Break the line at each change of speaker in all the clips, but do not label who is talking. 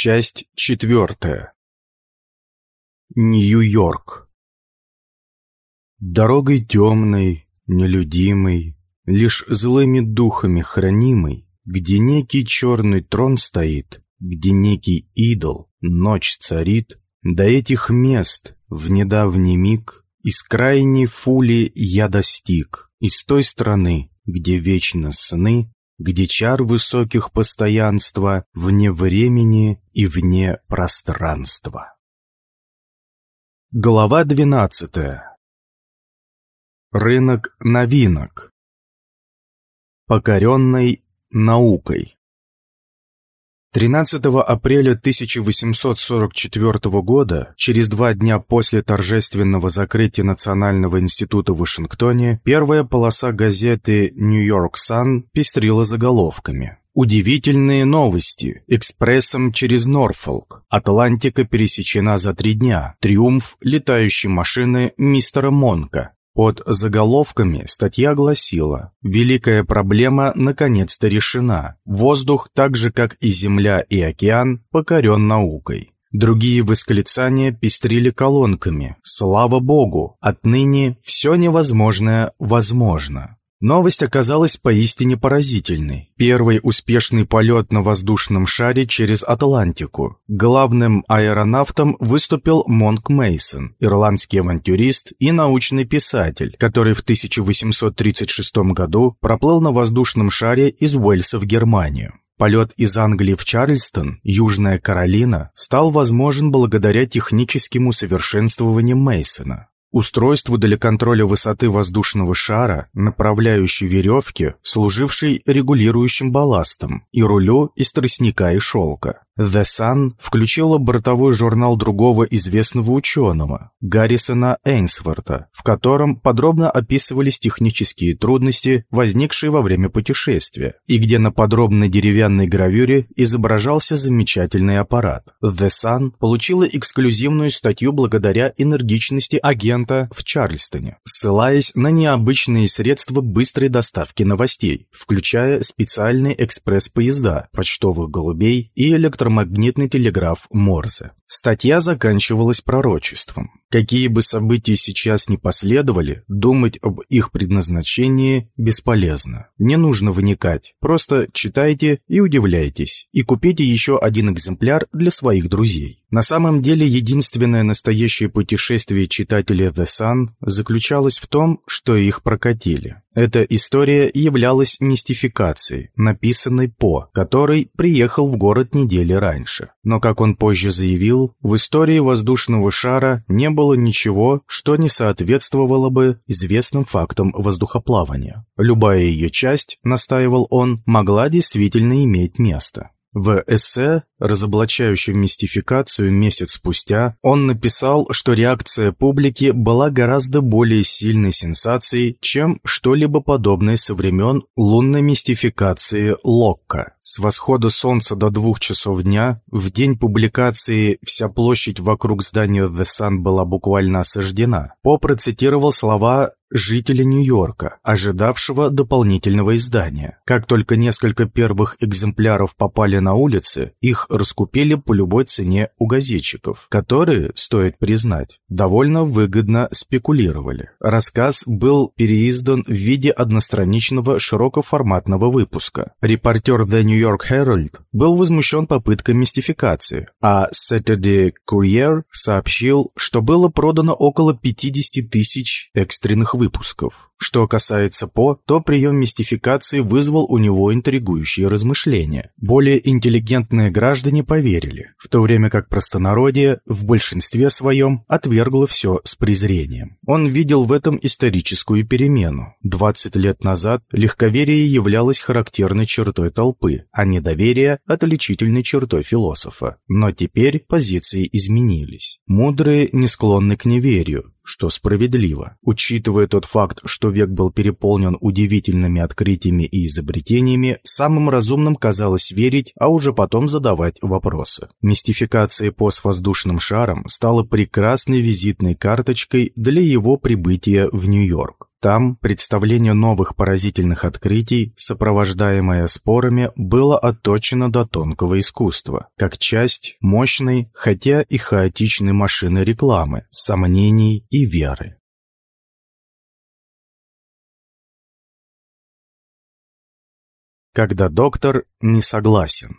Часть четвертая. Нью-Йорк. Дорогой темной, нелюдимой, Лишь злыми духами хранимой, Где некий черный трон стоит, Где некий идол, ночь царит, До этих мест в недавний миг Из крайней фули я достиг, Из той страны, где вечно сны где чар высоких постоянства вне времени и вне пространства. Глава двенадцатая. Рынок новинок. Покоренный наукой. 13 апреля 1844 года, через два дня после торжественного закрытия Национального института в Вашингтоне, первая полоса газеты «Нью-Йорк Сан» пестрила заголовками. Удивительные новости. Экспрессом через Норфолк. Атлантика пересечена за три дня. Триумф летающей машины мистера Монка. Под заголовками статья гласила «Великая проблема наконец-то решена. Воздух, так же как и Земля и океан, покорен наукой». Другие восклицания пестрили колонками «Слава Богу! Отныне все невозможное возможно». Новость оказалась поистине поразительной. Первый успешный полет на воздушном шаре через Атлантику. Главным аэронавтом выступил Монк Мейсон, ирландский авантюрист и научный писатель, который в 1836 году проплыл на воздушном шаре из Уэльса в Германию. Полет из Англии в Чарльстон, Южная Каролина, стал возможен благодаря техническим усовершенствованиям Мейсона. Устройству для контроля высоты воздушного шара, направляющей веревки, служившей регулирующим балластом, и рулю из тростника и шелка. The Sun включила бортовой журнал другого известного ученого, Гаррисона Эйнсворта, в котором подробно описывались технические трудности, возникшие во время путешествия, и где на подробной деревянной гравюре изображался замечательный аппарат. The Sun получила эксклюзивную статью благодаря энергичности агента в Чарльстоне, ссылаясь на необычные средства быстрой доставки новостей, включая специальные экспресс-поезда, почтовых голубей и электромобилей электромагнитный телеграф Морзе. Статья заканчивалась пророчеством. Какие бы события сейчас ни последовали, думать об их предназначении бесполезно. Не нужно вникать, просто читайте и удивляйтесь, и купите еще один экземпляр для своих друзей. На самом деле, единственное настоящее путешествие читателя The Sun заключалось в том, что их прокатили. Эта история являлась мистификацией, написанной По, который приехал в город недели раньше. Но, как он позже заявил, в истории воздушного шара не было ничего, что не соответствовало бы известным фактам воздухоплавания. Любая ее часть, настаивал он, могла действительно иметь место. В эссе, разоблачающем мистификацию месяц спустя, он написал, что реакция публики была гораздо более сильной сенсацией, чем что-либо подобное со времен лунной мистификации Локка. С восхода солнца до двух часов дня, в день публикации вся площадь вокруг здания The Sun была буквально осаждена. По процитировал слова жителя Нью-Йорка, ожидавшего дополнительного издания. Как только несколько первых экземпляров попали на улицы, их раскупили по любой цене у газетчиков, которые, стоит признать, довольно выгодно спекулировали. Рассказ был переиздан в виде одностраничного широкоформатного выпуска. Репортер The New York Herald был возмущен попыткой мистификации, а Saturday Courier сообщил, что было продано около 50 тысяч экстренных выпусков. Что касается По, то прием мистификации вызвал у него интригующие размышления. Более интеллигентные граждане поверили, в то время как простонародье в большинстве своем отвергло все с презрением. Он видел в этом историческую перемену. 20 лет назад легковерие являлось характерной чертой толпы, а недоверие – отличительной чертой философа. Но теперь позиции изменились. Мудрые не склонны к неверию, что справедливо. Учитывая тот факт, что век был переполнен удивительными открытиями и изобретениями, самым разумным казалось верить, а уже потом задавать вопросы. Мистификация по с воздушным шаром стала прекрасной визитной карточкой для его прибытия в Нью-Йорк. Там представление новых поразительных открытий, сопровождаемое спорами, было отточено до тонкого искусства, как часть мощной, хотя и хаотичной машины рекламы, сомнений и веры. Когда доктор не согласен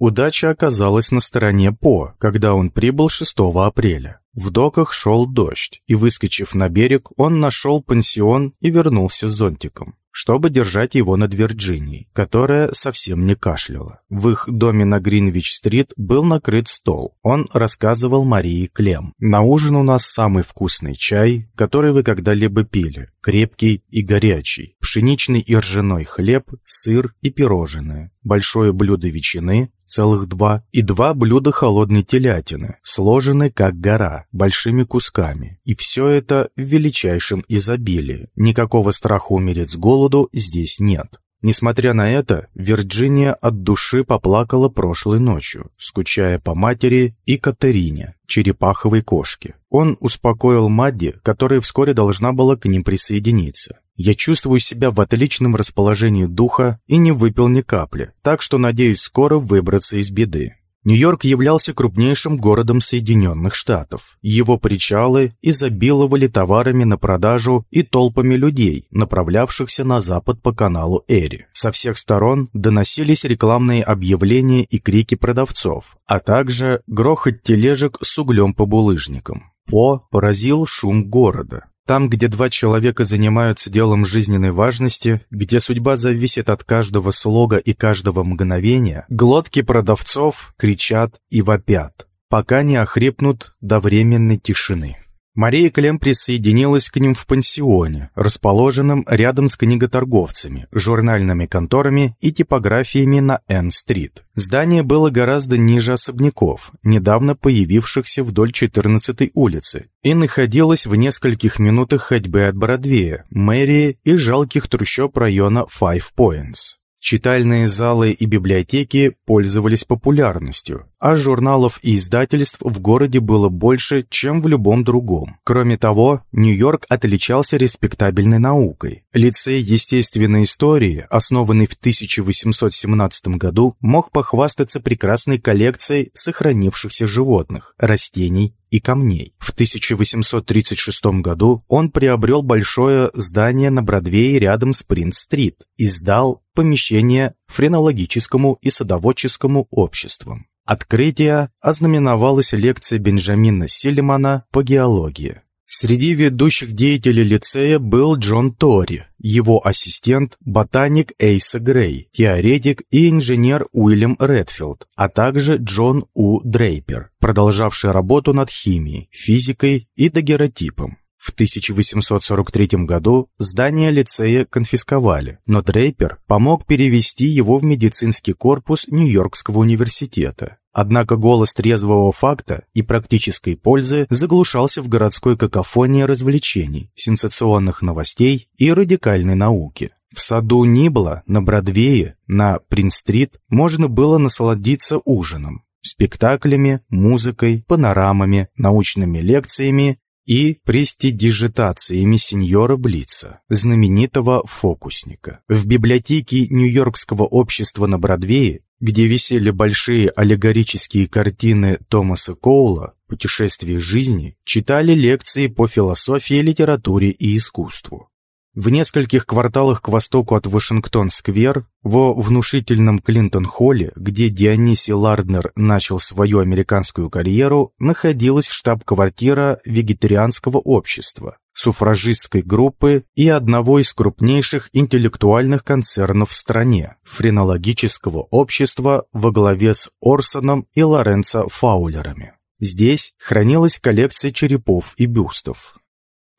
Удача оказалась на стороне По, когда он прибыл 6 апреля. В доках шел дождь, и, выскочив на берег, он нашел пансион и вернулся с зонтиком, чтобы держать его над Вирджинией, которая совсем не кашляла. В их доме на Гринвич-стрит был накрыт стол. Он рассказывал Марии Клем. «На ужин у нас самый вкусный чай, который вы когда-либо пили, крепкий и горячий, пшеничный и ржаной хлеб, сыр и пирожные, большое блюдо ветчины, целых два, и два блюда холодной телятины, сложены как гора, большими кусками. И все это в величайшем изобилии. Никакого страха умереть с голоду здесь нет. Несмотря на это, Вирджиния от души поплакала прошлой ночью, скучая по матери и Катерине, черепаховой кошке. Он успокоил Мадди, которая вскоре должна была к ним присоединиться. Я чувствую себя в отличном расположении духа и не выпил ни капли, так что надеюсь скоро выбраться из беды. Нью-Йорк являлся крупнейшим городом Соединенных Штатов. Его причалы изобиловали товарами на продажу и толпами людей, направлявшихся на запад по каналу Эри. Со всех сторон доносились рекламные объявления и крики продавцов, а также грохот тележек с углем по булыжникам. По поразил шум города. Там, где два человека занимаются делом жизненной важности, где судьба зависит от каждого слога и каждого мгновения, глотки продавцов кричат и вопят, пока не охрипнут до временной тишины. Мария Клем присоединилась к ним в пансионе, расположенном рядом с книготорговцами, журнальными конторами и типографиями на Н-стрит. Здание было гораздо ниже особняков, недавно появившихся вдоль 14-й улицы, и находилось в нескольких минутах ходьбы от Бродвея, мэрии и жалких трущоб района Five Points. Читальные залы и библиотеки пользовались популярностью, а журналов и издательств в городе было больше, чем в любом другом. Кроме того, Нью-Йорк отличался респектабельной наукой. Лицей естественной истории, основанный в 1817 году, мог похвастаться прекрасной коллекцией сохранившихся животных, растений и камней. В 1836 году он приобрел большое здание на Бродвее рядом с Принц-стрит и сдал помещение френологическому и садоводческому обществам. Открытие ознаменовалось лекцией Бенджамина Силимана по геологии. Среди ведущих деятелей лицея был Джон Тори, его ассистент, ботаник Эйса Грей, теоретик и инженер Уильям Редфилд, а также Джон У. Дрейпер, продолжавший работу над химией, физикой и дагеротипом. В 1843 году здание лицея конфисковали, но Дрейпер помог перевести его в медицинский корпус Нью-Йоркского университета. Однако голос трезвого факта и практической пользы заглушался в городской какофонии развлечений, сенсационных новостей и радикальной науки. В саду Нибла, на Бродвее, на Принц-стрит можно было насладиться ужином, спектаклями, музыкой, панорамами, научными лекциями и престидижитациями сеньора Блица, знаменитого фокусника. В библиотеке Нью-Йоркского общества на Бродвее, где висели большие аллегорические картины Томаса Коула «Путешествие жизни», читали лекции по философии, литературе и искусству. В нескольких кварталах к востоку от Вашингтон-сквер, во внушительном Клинтон-холле, где Дионисий Ларднер начал свою американскую карьеру, находилась штаб-квартира вегетарианского общества, суфражистской группы и одного из крупнейших интеллектуальных концернов в стране – френологического общества во главе с Орсоном и Лоренцо Фаулерами. Здесь хранилась коллекция черепов и бюстов,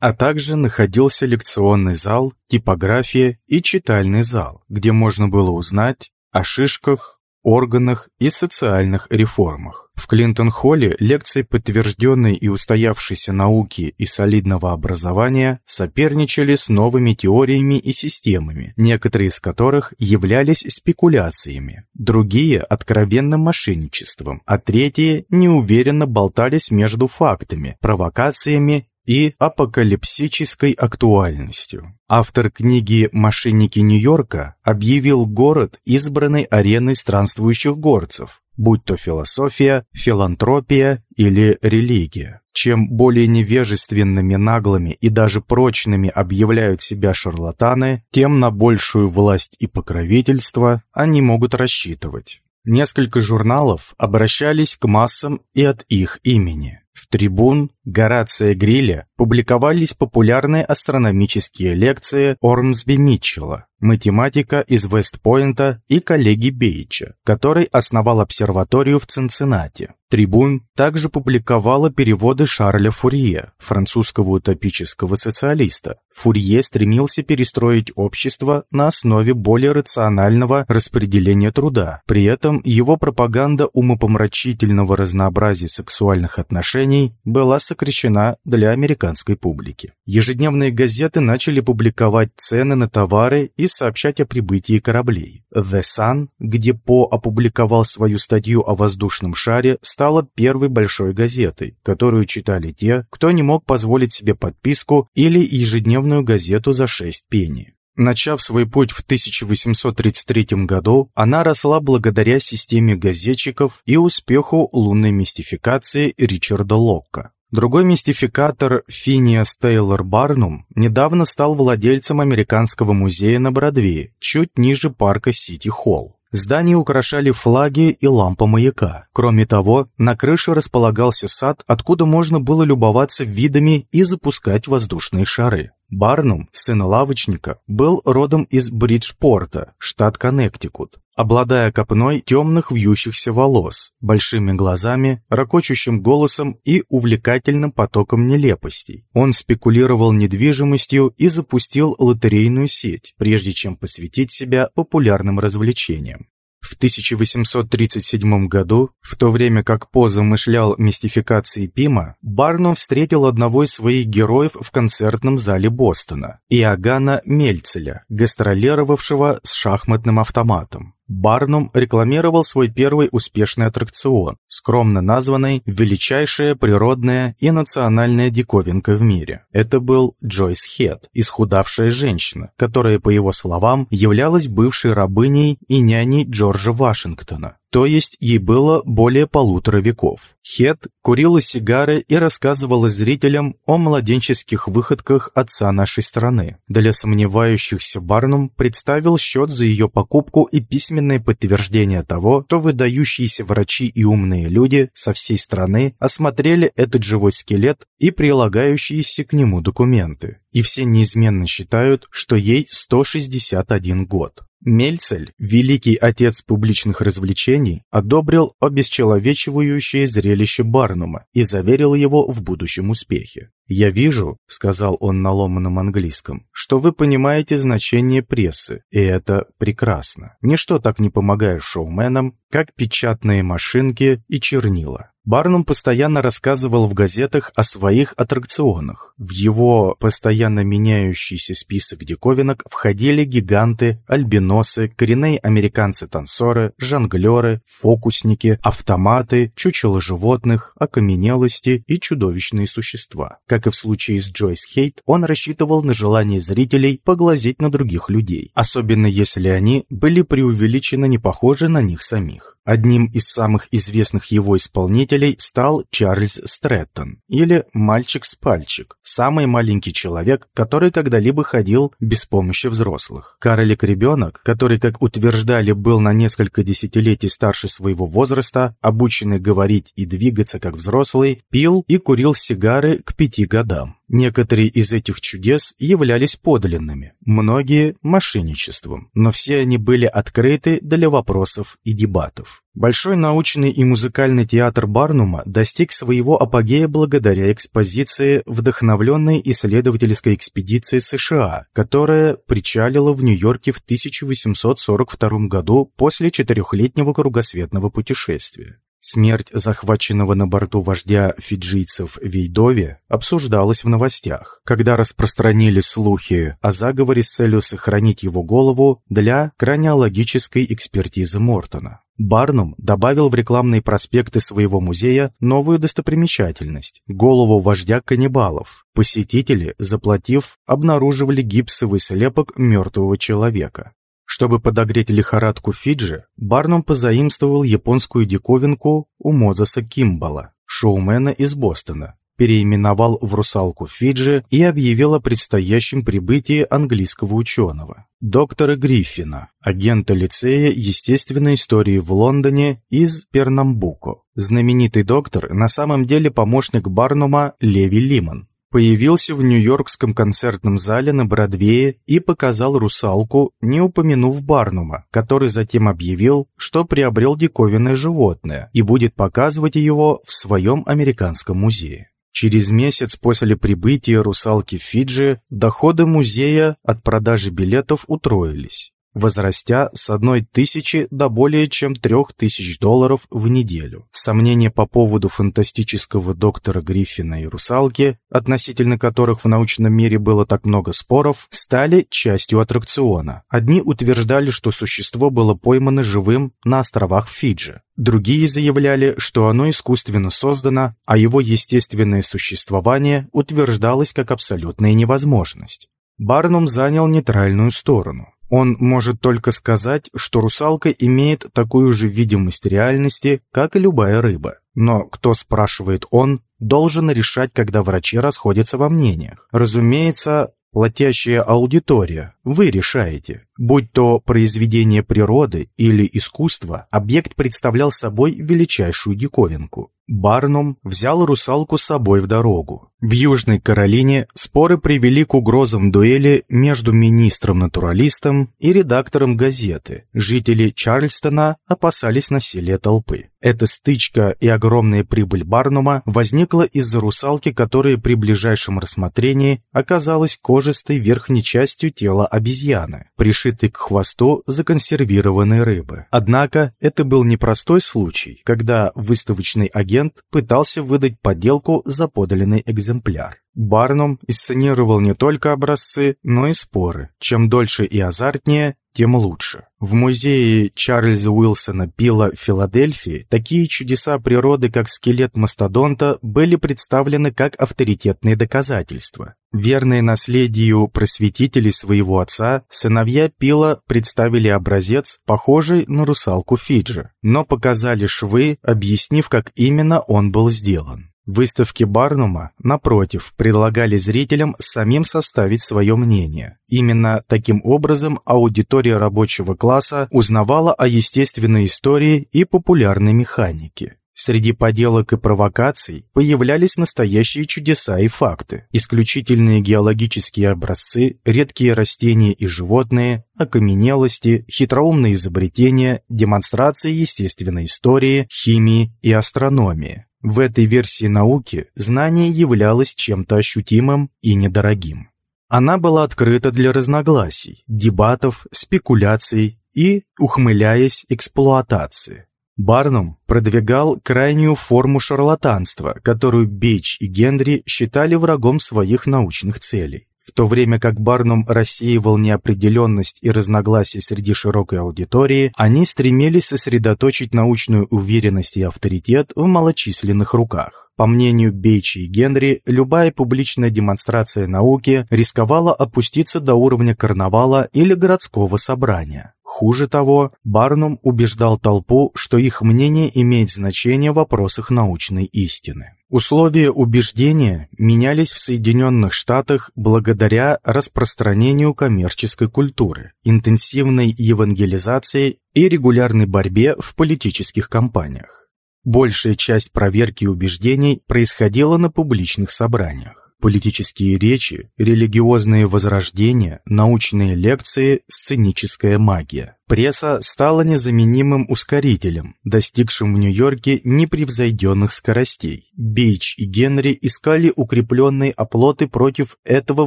а также находился лекционный зал, типография и читальный зал, где можно было узнать о шишках, органах и социальных реформах. В Клинтон-холле лекции подтвержденной и устоявшейся науки и солидного образования соперничали с новыми теориями и системами, некоторые из которых являлись спекуляциями, другие – откровенным мошенничеством, а третьи неуверенно болтались между фактами, провокациями и апокалипсической актуальностью. Автор книги «Мошенники Нью-Йорка» объявил город избранной ареной странствующих горцев, будь то философия, филантропия или религия. Чем более невежественными, наглыми и даже прочными объявляют себя шарлатаны, тем на большую власть и покровительство они могут рассчитывать. Несколько журналов обращались к массам и от их имени. В «Трибун» Горация Гриля публиковались популярные астрономические лекции Ормсби Митчелла, математика из Вестпойнта и коллеги Бейча, который основал обсерваторию в Цинциннати. «Трибун» также публиковала переводы Шарля Фурье, французского утопического социалиста. Фурье стремился перестроить общество на основе более рационального распределения труда. При этом его пропаганда умопомрачительного разнообразия сексуальных отношений была сокращена для американской публики. Ежедневные газеты начали публиковать цены на товары и сообщать о прибытии кораблей. The Sun, где По опубликовал свою статью о воздушном шаре, стала первой большой газетой, которую читали те, кто не мог позволить себе подписку или ежедневную газету за 6 пенни. Начав свой путь в 1833 году, она росла благодаря системе газетчиков и успеху лунной мистификации Ричарда Локка. Другой мистификатор Финиас Тейлор Барнум недавно стал владельцем Американского музея на Бродвее, чуть ниже парка Сити-Холл. Здание украшали флаги и лампа маяка. Кроме того, на крыше располагался сад, откуда можно было любоваться видами и запускать воздушные шары. Барнум, сын лавочника, был родом из Бриджпорта, штат Коннектикут. Обладая копной темных вьющихся волос, большими глазами, ракочущим голосом и увлекательным потоком нелепостей, он спекулировал недвижимостью и запустил лотерейную сеть, прежде чем посвятить себя популярным развлечениям. В 1837 году, в то время как По замышлял мистификации Пима, Барнум встретил одного из своих героев в концертном зале Бостона, Иоганна Мельцеля, гастролировавшего с шахматным автоматом. Барнум рекламировал свой первый успешный аттракцион, скромно названный «Величайшая природная и национальная диковинка в мире». Это был Джойс Хед, исхудавшая женщина, которая, по его словам, являлась бывшей рабыней и няней Джорджа Вашингтона то есть ей было более полутора веков. Хет курила сигары и рассказывала зрителям о младенческих выходках отца нашей страны. Для сомневающихся Барнум представил счет за ее покупку и письменное подтверждение того, что выдающиеся врачи и умные люди со всей страны осмотрели этот живой скелет и прилагающиеся к нему документы. И все неизменно считают, что ей 161 год. Мельцель, великий отец публичных развлечений, одобрил обесчеловечивающее зрелище Барнума и заверил его в будущем успехе. «Я вижу», — сказал он на ломаном английском, «что вы понимаете значение прессы, и это прекрасно. Ничто так не помогает шоуменам, как печатные машинки и чернила. Барнум постоянно рассказывал в газетах о своих аттракционах. В его постоянно меняющийся список диковинок входили гиганты, альбиносы, коренные американцы-танцоры, жонглеры, фокусники, автоматы, чучело животных, окаменелости и чудовищные существа. Как и в случае с Джойс Хейт, он рассчитывал на желание зрителей поглазеть на других людей, особенно если они были преувеличенно не похожи на них самих. Одним из самых известных его исполнителей стал Чарльз Стрэттон, или «Мальчик с пальчик», самый маленький человек, который когда-либо ходил без помощи взрослых. Карлик-ребенок, который, как утверждали, был на несколько десятилетий старше своего возраста, обученный говорить и двигаться как взрослый, пил и курил сигары к пяти годам. Некоторые из этих чудес являлись подлинными, многие – мошенничеством, но все они были открыты для вопросов и дебатов. Большой научный и музыкальный театр Барнума достиг своего апогея благодаря экспозиции, вдохновленной исследовательской экспедиции США, которая причалила в Нью-Йорке в 1842 году после четырехлетнего кругосветного путешествия. Смерть захваченного на борту вождя фиджийцев Вейдови обсуждалась в новостях, когда распространили слухи о заговоре с целью сохранить его голову для краниологической экспертизы Мортона. Барнум добавил в рекламные проспекты своего музея новую достопримечательность – голову вождя каннибалов. Посетители, заплатив, обнаруживали гипсовый слепок мертвого человека. Чтобы подогреть лихорадку Фиджи, Барнум позаимствовал японскую диковинку у Мозеса Кимбала, шоумена из Бостона, переименовал в русалку Фиджи и объявил о предстоящем прибытии английского ученого, доктора Гриффина, агента лицея естественной истории в Лондоне из Пернамбуко. Знаменитый доктор на самом деле помощник Барнума Леви Лимон, появился в Нью-Йоркском концертном зале на Бродвее и показал «Русалку», не упомянув Барнума, который затем объявил, что приобрел диковинное животное и будет показывать его в своем американском музее. Через месяц после прибытия русалки в Фиджи доходы музея от продажи билетов утроились возрастя с одной тысячи до более чем трех тысяч долларов в неделю. Сомнения по поводу фантастического доктора Гриффина и русалки, относительно которых в научном мире было так много споров, стали частью аттракциона. Одни утверждали, что существо было поймано живым на островах Фиджи. Другие заявляли, что оно искусственно создано, а его естественное существование утверждалось как абсолютная невозможность. Барнум занял нейтральную сторону. Он может только сказать, что русалка имеет такую же видимость реальности, как и любая рыба. Но кто спрашивает он, должен решать, когда врачи расходятся во мнениях. Разумеется, Платящая аудитория, вы решаете. Будь то произведение природы или искусство, объект представлял собой величайшую диковинку. Барнум взял русалку с собой в дорогу. В Южной Каролине споры привели к угрозам дуэли между министром-натуралистом и редактором газеты. Жители Чарльстона опасались насилия толпы. Эта стычка и огромная прибыль Барнума возникла из-за русалки, которая при ближайшем рассмотрении оказалась кожистой верхней частью тела обезьяны, пришитой к хвосту законсервированной рыбы. Однако это был непростой случай, когда выставочный агент пытался выдать подделку за подлинный экземпляр. Барнум исценировал не только образцы, но и споры. Чем дольше и азартнее, тем лучше. В музее Чарльза Уилсона Пила в Филадельфии такие чудеса природы, как скелет мастодонта, были представлены как авторитетные доказательства. Верные наследию просветителей своего отца, сыновья Пила представили образец, похожий на русалку Фиджи, но показали швы, объяснив, как именно он был сделан. Выставки Барнума, напротив, предлагали зрителям самим составить свое мнение. Именно таким образом аудитория рабочего класса узнавала о естественной истории и популярной механике. Среди поделок и провокаций появлялись настоящие чудеса и факты. Исключительные геологические образцы, редкие растения и животные, окаменелости, хитроумные изобретения, демонстрации естественной истории, химии и астрономии. В этой версии науки знание являлось чем-то ощутимым и недорогим. Она была открыта для разногласий, дебатов, спекуляций и, ухмыляясь, эксплуатации. Барнум продвигал крайнюю форму шарлатанства, которую Бейч и Генри считали врагом своих научных целей. В то время как Барнум рассеивал неопределенность и разногласия среди широкой аудитории, они стремились сосредоточить научную уверенность и авторитет в малочисленных руках. По мнению Бейчи и Генри, любая публичная демонстрация науки рисковала опуститься до уровня карнавала или городского собрания. Хуже того, Барнум убеждал толпу, что их мнение имеет значение в вопросах научной истины. Условия убеждения менялись в Соединенных Штатах благодаря распространению коммерческой культуры, интенсивной евангелизации и регулярной борьбе в политических кампаниях. Большая часть проверки убеждений происходила на публичных собраниях. Политические речи, религиозные возрождения, научные лекции, сценическая магия. Пресса стала незаменимым ускорителем, достигшим в Нью-Йорке непревзойденных скоростей. Бич и Генри искали укрепленные оплоты против этого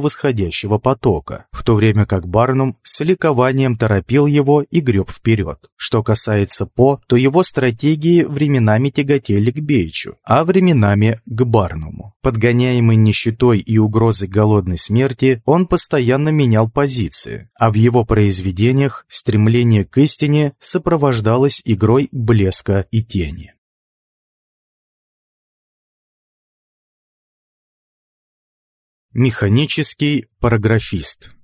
восходящего потока, в то время как Барнум с ликованием торопил его и греб вперед. Что касается По, то его стратегии временами тяготели к Бейчу, а временами к Барнуму. Подгоняемый нищетой и угрозой голодной смерти, он постоянно менял позиции, а в его произведениях стремление к истине сопровождалось игрой блеска и тени. Механический параграфист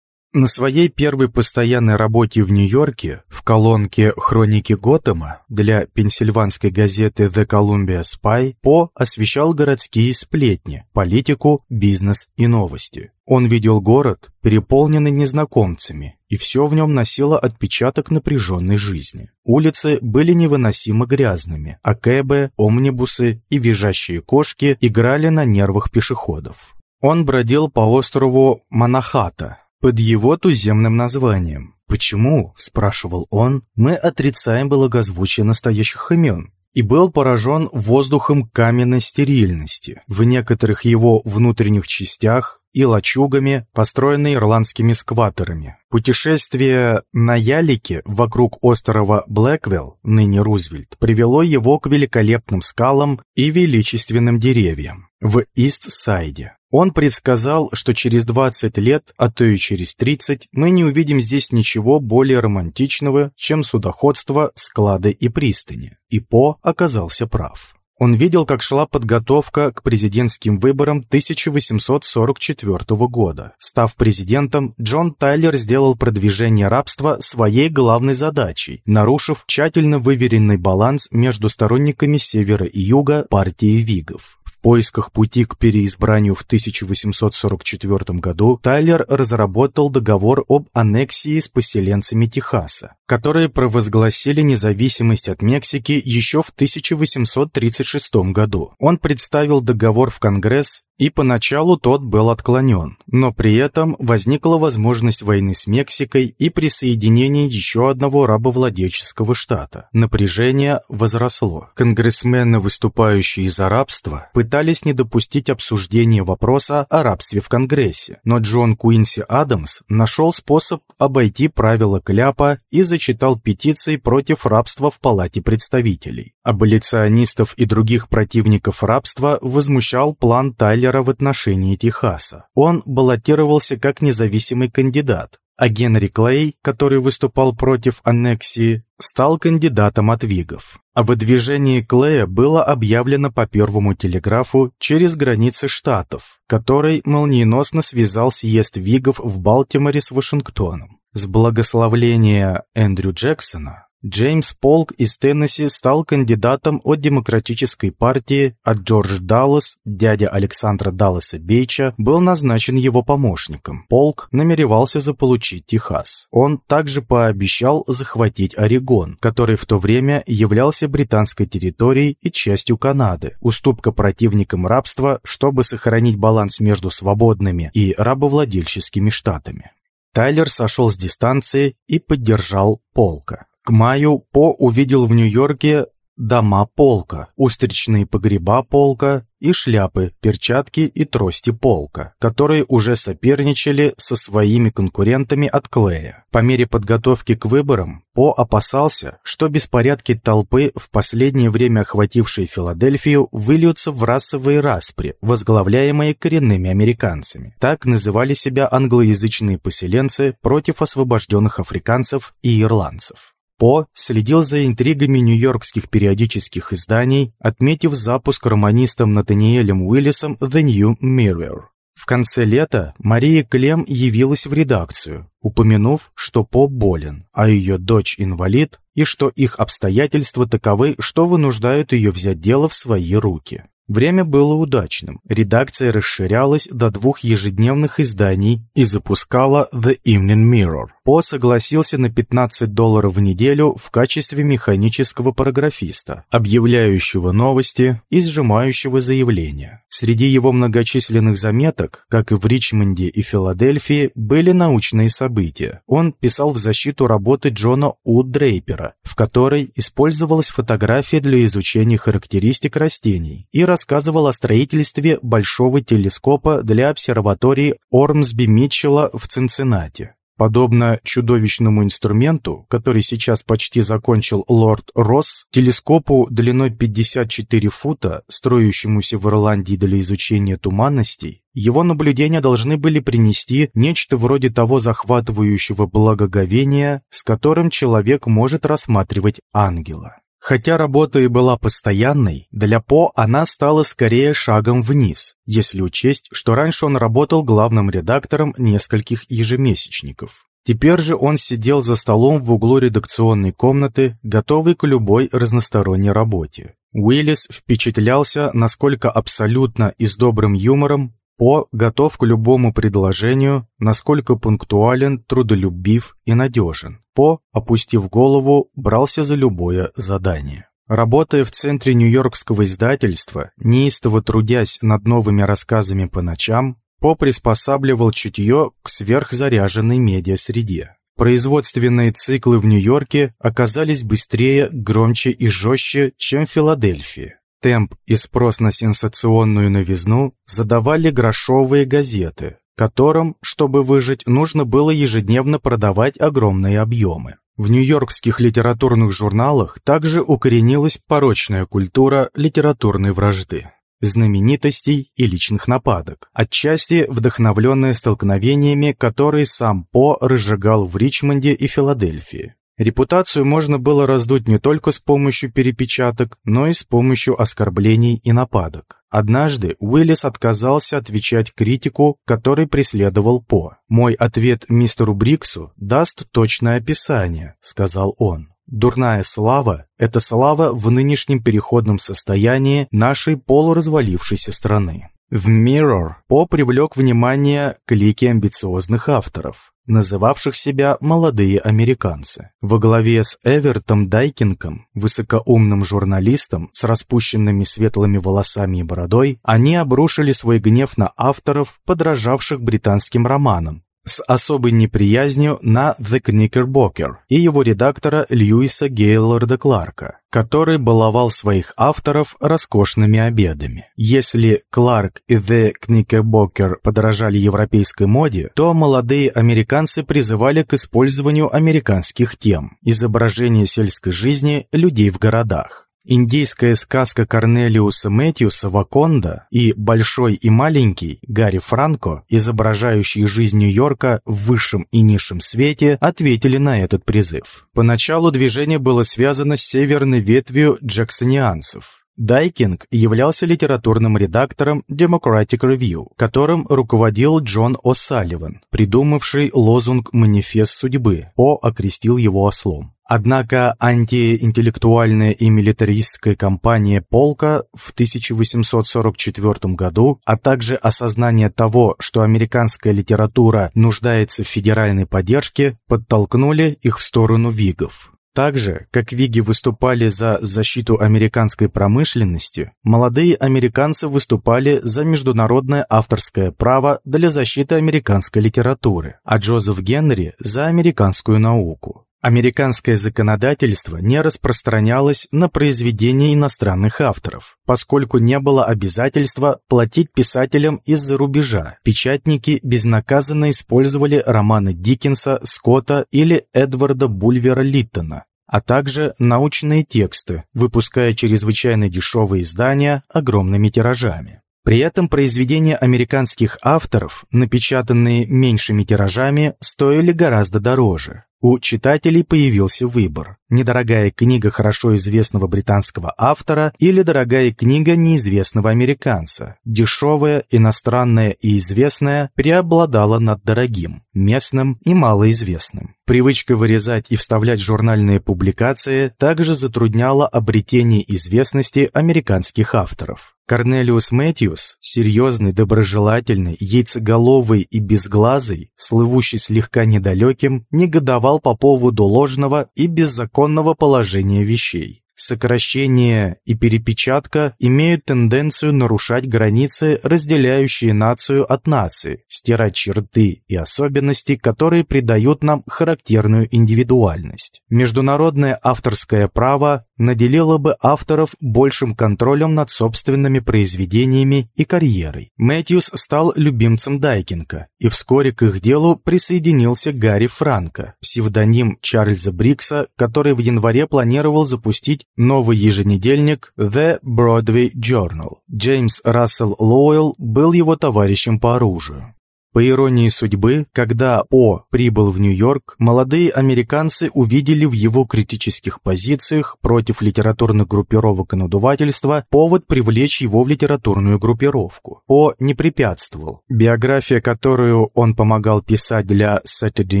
на своей первой постоянной работе в Нью-Йорке в колонке «Хроники Готэма» для пенсильванской газеты The Columbia Spy По освещал городские сплетни, политику, бизнес и новости. Он видел город, переполненный незнакомцами, и все в нем носило отпечаток напряженной жизни. Улицы были невыносимо грязными, а кэбы, омнибусы и визжащие кошки играли на нервах пешеходов. Он бродил по острову Манахата, под его туземным названием. «Почему?» – спрашивал он. «Мы отрицаем благозвучие настоящих имен» и был поражен воздухом каменной стерильности в некоторых его внутренних частях и лачугами, построенные ирландскими скваторами. Путешествие на ялике вокруг острова Блэквелл, ныне Рузвельт, привело его к великолепным скалам и величественным деревьям в Ист-Сайде. Он предсказал, что через 20 лет, а то и через 30, мы не увидим здесь ничего более романтичного, чем судоходство, склады и пристани. И По оказался прав. Он видел, как шла подготовка к президентским выборам 1844 года. Став президентом, Джон Тайлер сделал продвижение рабства своей главной задачей, нарушив тщательно выверенный баланс между сторонниками севера и юга партии Вигов. В поисках пути к переизбранию в 1844 году Тайлер разработал договор об аннексии с поселенцами Техаса, которые провозгласили независимость от Мексики еще в 1836 году. Он представил договор в Конгресс и поначалу тот был отклонен, но при этом возникла возможность войны с Мексикой и присоединения еще одного рабовладельческого штата. Напряжение возросло. Конгрессмены, выступающие за рабство, пытались не допустить обсуждения вопроса о рабстве в Конгрессе, но Джон Куинси Адамс нашел способ обойти правила кляпа и зачитал петиции против рабства в Палате представителей. Аболиционистов и других противников рабства возмущал план Тайлера в отношении Техаса. Он баллотировался как независимый кандидат, а Генри Клей, который выступал против аннексии, стал кандидатом от Вигов. О выдвижении Клея было объявлено по первому телеграфу через границы штатов, который молниеносно связал съезд Вигов в Балтиморе с Вашингтоном. С благословления Эндрю Джексона Джеймс Полк из Теннесси стал кандидатом от Демократической партии, а Джордж Даллас, дядя Александра Далласа Бейча, был назначен его помощником. Полк намеревался заполучить Техас. Он также пообещал захватить Орегон, который в то время являлся британской территорией и частью Канады. Уступка противникам рабства, чтобы сохранить баланс между свободными и рабовладельческими штатами. Тайлер сошел с дистанции и поддержал Полка. К маю По увидел в Нью-Йорке дома полка, устричные погреба полка и шляпы, перчатки и трости полка, которые уже соперничали со своими конкурентами от Клея. По мере подготовки к выборам По опасался, что беспорядки толпы, в последнее время охватившие Филадельфию, выльются в расовые распри, возглавляемые коренными американцами. Так называли себя англоязычные поселенцы против освобожденных африканцев и ирландцев. По следил за интригами нью-йоркских периодических изданий, отметив запуск романистом Натаниэлем Уиллисом The New Mirror. В конце лета Мария Клем явилась в редакцию, упомянув, что По болен, а ее дочь инвалид, и что их обстоятельства таковы, что вынуждают ее взять дело в свои руки. Время было удачным. Редакция расширялась до двух ежедневных изданий и запускала The Evening Mirror. По согласился на 15 долларов в неделю в качестве механического параграфиста, объявляющего новости и сжимающего заявления. Среди его многочисленных заметок, как и в Ричмонде и Филадельфии, были научные события. Он писал в защиту работы Джона У. Дрейпера, в которой использовалась фотография для изучения характеристик растений, и рассказывал о строительстве большого телескопа для обсерватории Ормсби-Митчелла в Цинциннати. Подобно чудовищному инструменту, который сейчас почти закончил лорд Росс, телескопу длиной 54 фута, строящемуся в Ирландии для изучения туманностей, его наблюдения должны были принести нечто вроде того захватывающего благоговения, с которым человек может рассматривать ангела. Хотя работа и была постоянной, для По она стала скорее шагом вниз, если учесть, что раньше он работал главным редактором нескольких ежемесячников. Теперь же он сидел за столом в углу редакционной комнаты, готовый к любой разносторонней работе. Уиллис впечатлялся, насколько абсолютно и с добрым юмором по готов к любому предложению, насколько пунктуален, трудолюбив и надежен. По, опустив голову, брался за любое задание. Работая в центре нью-йоркского издательства, неистово трудясь над новыми рассказами по ночам, По приспосабливал чутье к сверхзаряженной медиасреде. Производственные циклы в Нью-Йорке оказались быстрее, громче и жестче, чем в Филадельфии. Темп и спрос на сенсационную новизну задавали грошовые газеты, которым, чтобы выжить, нужно было ежедневно продавать огромные объемы. В нью-йоркских литературных журналах также укоренилась порочная культура литературной вражды, знаменитостей и личных нападок, отчасти вдохновленная столкновениями, которые сам По разжигал в Ричмонде и Филадельфии. Репутацию можно было раздуть не только с помощью перепечаток, но и с помощью оскорблений и нападок. Однажды Уиллис отказался отвечать критику, который преследовал По. «Мой ответ мистеру Бриксу даст точное описание», — сказал он. Дурная слава – это слава в нынешнем переходном состоянии нашей полуразвалившейся страны. В Mirror По привлек внимание к амбициозных авторов называвших себя «молодые американцы». Во главе с Эвертом Дайкинком, высокоумным журналистом с распущенными светлыми волосами и бородой, они обрушили свой гнев на авторов, подражавших британским романам, с особой неприязнью на The Knickerbocker и его редактора Льюиса Гейлорда Кларка, который баловал своих авторов роскошными обедами. Если Кларк и The Knickerbocker подражали европейской моде, то молодые американцы призывали к использованию американских тем, изображения сельской жизни людей в городах. Индийская сказка Корнелиуса Мэтьюса «Ваконда» и «Большой и маленький» Гарри Франко, изображающие жизнь Нью-Йорка в высшем и низшем свете, ответили на этот призыв. Поначалу движение было связано с северной ветвью джексонианцев. Дайкинг являлся литературным редактором Democratic Review, которым руководил Джон О'Салливан, придумавший лозунг «Манифест судьбы». О окрестил его ослом. Однако антиинтеллектуальная и милитаристская кампания полка в 1844 году, а также осознание того, что американская литература нуждается в федеральной поддержке, подтолкнули их в сторону вигов. Так же, как Виги выступали за защиту американской промышленности, молодые американцы выступали за международное авторское право для защиты американской литературы, а Джозеф Генри – за американскую науку. Американское законодательство не распространялось на произведения иностранных авторов, поскольку не было обязательства платить писателям из-за рубежа. Печатники безнаказанно использовали романы Диккенса, Скотта или Эдварда Бульвера Литтона, а также научные тексты, выпуская чрезвычайно дешевые издания огромными тиражами. При этом произведения американских авторов, напечатанные меньшими тиражами, стоили гораздо дороже. У читателей появился выбор – недорогая книга хорошо известного британского автора или дорогая книга неизвестного американца. Дешевая, иностранная и известная преобладала над дорогим, местным и малоизвестным. Привычка вырезать и вставлять журнальные публикации также затрудняла обретение известности американских авторов. Корнелиус Мэтьюс, серьезный, доброжелательный, яйцеголовый и безглазый, слывущий слегка недалеким, негодовал по поводу ложного и беззаконного положения вещей. Сокращение и перепечатка имеют тенденцию нарушать границы, разделяющие нацию от нации, стирать черты и особенности, которые придают нам характерную индивидуальность. Международное авторское право наделило бы авторов большим контролем над собственными произведениями и карьерой. Мэтьюс стал любимцем Дайкинга, и вскоре к их делу присоединился Гарри Франко, псевдоним Чарльза Брикса, который в январе планировал запустить новый еженедельник The Broadway Journal. Джеймс Рассел Лоуэлл был его товарищем по оружию. По иронии судьбы, когда О прибыл в Нью-Йорк, молодые американцы увидели в его критических позициях против литературных группировок и надувательства повод привлечь его в литературную группировку. О не препятствовал. Биография, которую он помогал писать для Saturday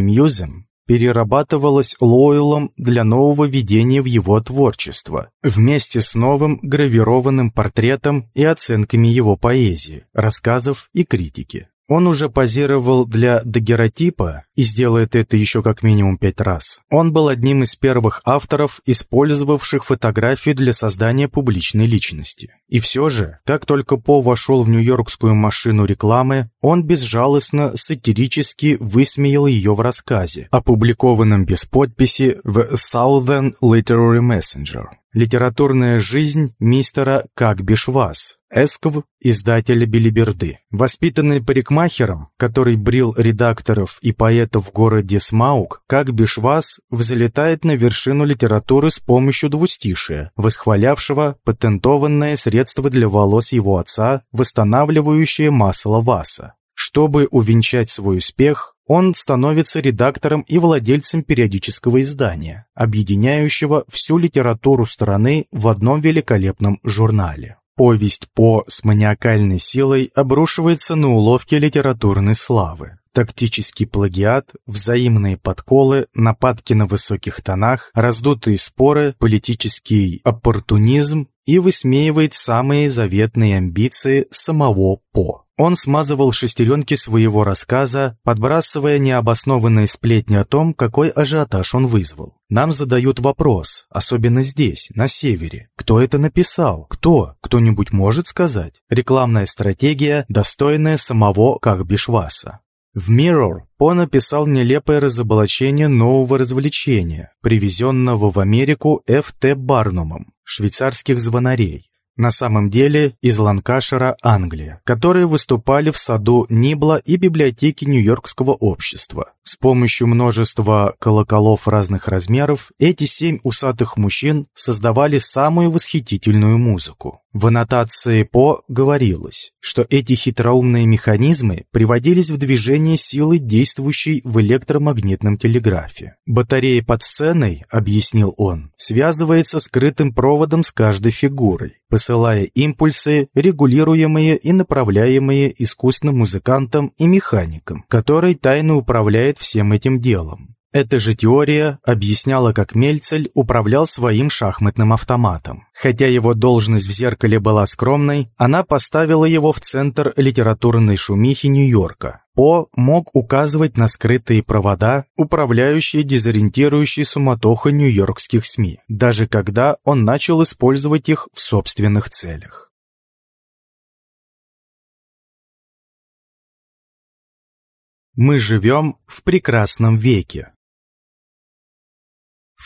Museum, перерабатывалась Лойлом для нового введения в его творчество, вместе с новым гравированным портретом и оценками его поэзии, рассказов и критики. Он уже позировал для дагеротипа и сделает это еще как минимум пять раз. Он был одним из первых авторов, использовавших фотографию для создания публичной личности. И все же, как только По вошел в нью-йоркскую машину рекламы, он безжалостно, сатирически высмеял ее в рассказе, опубликованном без подписи в Southern Literary Messenger. Литературная жизнь мистера Какбишвас, Эсков, издателя Белиберды. Воспитанный парикмахером, который брил редакторов и поэтов в городе Смаук, Какбишвас взлетает на вершину литературы с помощью двустишия, восхвалявшего патентованное средство для волос его отца, восстанавливающее масло Васа. Чтобы увенчать свой успех, он становится редактором и владельцем периодического издания, объединяющего всю литературу страны в одном великолепном журнале. Повесть По с маниакальной силой обрушивается на уловки литературной славы. Тактический плагиат, взаимные подколы, нападки на высоких тонах, раздутые споры, политический оппортунизм и высмеивает самые заветные амбиции самого По. Он смазывал шестеренки своего рассказа, подбрасывая необоснованные сплетни о том, какой ажиотаж он вызвал. Нам задают вопрос, особенно здесь, на севере. Кто это написал? Кто? Кто-нибудь может сказать? Рекламная стратегия, достойная самого Кахбишваса. В Mirror По написал нелепое разоблачение нового развлечения, привезенного в Америку Ф.Т. Барнумом, швейцарских звонарей на самом деле из Ланкашера, Англия, которые выступали в саду Нибла и библиотеке Нью-Йоркского общества. С помощью множества колоколов разных размеров эти семь усатых мужчин создавали самую восхитительную музыку. В аннотации По говорилось, что эти хитроумные механизмы приводились в движение силы, действующей в электромагнитном телеграфе. Батарея под сценой, объяснил он, связывается скрытым проводом с каждой фигурой, посылая импульсы, регулируемые и направляемые искусным музыкантом и механиком, который тайно управляет всем этим делом. Эта же теория объясняла, как Мельцель управлял своим шахматным автоматом. Хотя его должность в «Зеркале» была скромной, она поставила его в центр литературной шумихи Нью-Йорка. По мог указывать на скрытые провода, управляющие дезориентирующей суматохой нью-йоркских СМИ, даже когда он начал использовать их в собственных целях. Мы живем в прекрасном веке.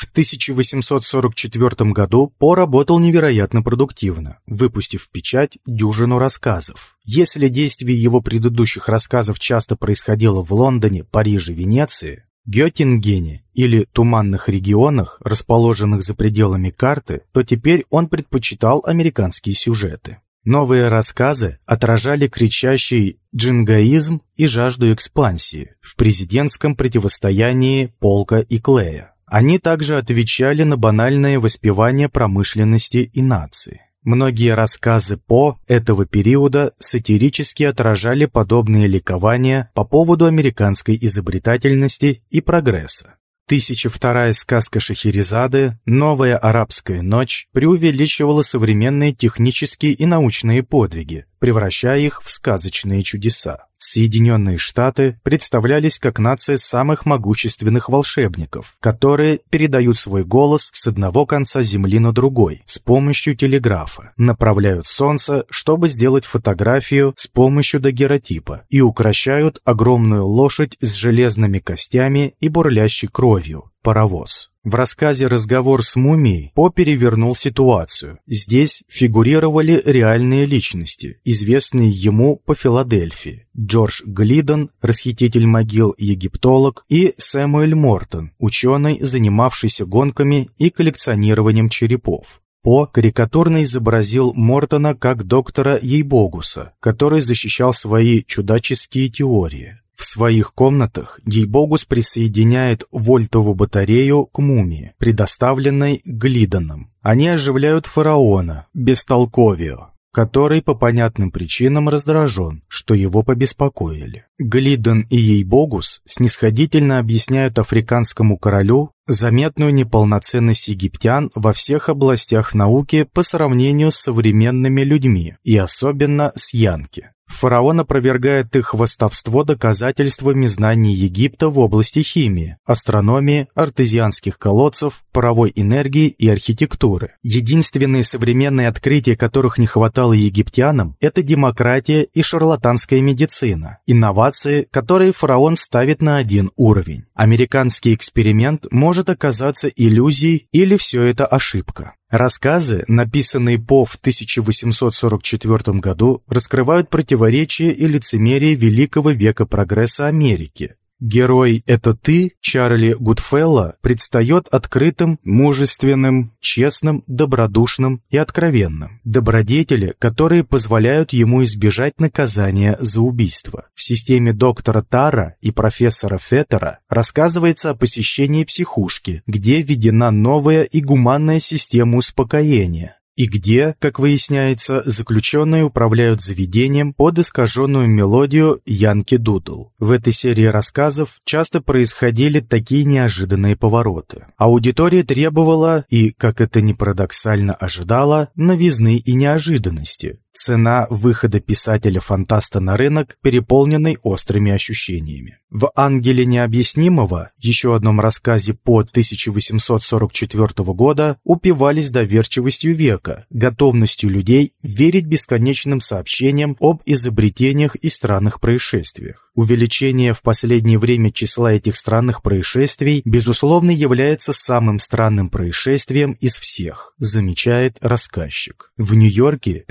В 1844 году По работал невероятно продуктивно, выпустив в печать дюжину рассказов. Если действие его предыдущих рассказов часто происходило в Лондоне, Париже, Венеции, Геттингене или туманных регионах, расположенных за пределами карты, то теперь он предпочитал американские сюжеты. Новые рассказы отражали кричащий джингаизм и жажду экспансии в президентском противостоянии Полка и Клея. Они также отвечали на банальное воспевание промышленности и нации. Многие рассказы По этого периода сатирически отражали подобные ликования по поводу американской изобретательности и прогресса. Тысяча вторая сказка Шахерезады «Новая арабская ночь» преувеличивала современные технические и научные подвиги, превращая их в сказочные чудеса. Соединенные Штаты представлялись как нация самых могущественных волшебников, которые передают свой голос с одного конца Земли на другой с помощью телеграфа, направляют Солнце, чтобы сделать фотографию с помощью дагеротипа и укращают огромную лошадь с железными костями и бурлящей кровью, паровоз. В рассказе «Разговор с мумией» По перевернул ситуацию. Здесь фигурировали реальные личности, известные ему по Филадельфии. Джордж Глидон, расхититель могил египтолог, и Сэмуэль Мортон, ученый, занимавшийся гонками и коллекционированием черепов. По карикатурно изобразил Мортона как доктора Ейбогуса, который защищал свои чудаческие теории. В своих комнатах Гейбогус присоединяет вольтову батарею к мумии, предоставленной Глиданом. Они оживляют фараона, бестолковию, который по понятным причинам раздражен, что его побеспокоили. Глидон и Ейбогус снисходительно объясняют африканскому королю заметную неполноценность египтян во всех областях науки по сравнению с современными людьми, и особенно с Янки. Фараон опровергает их хвастовство доказательствами знаний Египта в области химии, астрономии, артезианских колодцев, паровой энергии и архитектуры. Единственные современные открытия, которых не хватало египтянам, это демократия и шарлатанская медицина, инновации, которые фараон ставит на один уровень. Американский эксперимент может оказаться иллюзией или все это ошибка. Рассказы, написанные По в 1844 году, раскрывают противоречия и лицемерие великого века прогресса Америки, Герой «Это ты» Чарли Гудфелла предстает открытым, мужественным, честным, добродушным и откровенным. Добродетели, которые позволяют ему избежать наказания за убийство. В системе доктора Тара и профессора Феттера рассказывается о посещении психушки, где введена новая и гуманная система успокоения, и где, как выясняется, заключенные управляют заведением под искаженную мелодию Янки Дудл. В этой серии рассказов часто происходили такие неожиданные повороты. Аудитория требовала и, как это ни парадоксально ожидала, новизны и неожиданности, Цена выхода писателя-фантаста на рынок, переполненный острыми ощущениями. В «Ангеле необъяснимого», еще одном рассказе по 1844 года, упивались доверчивостью века, готовностью людей верить бесконечным сообщениям об изобретениях и странных происшествиях. Увеличение в последнее время числа этих странных происшествий, безусловно, является самым странным происшествием из всех, замечает рассказчик. В Нью-Йорке,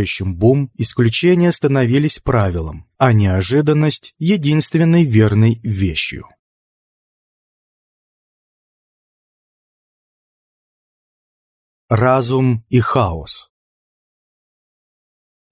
переживающем бум, исключения становились правилом, а неожиданность – единственной верной вещью. Разум и хаос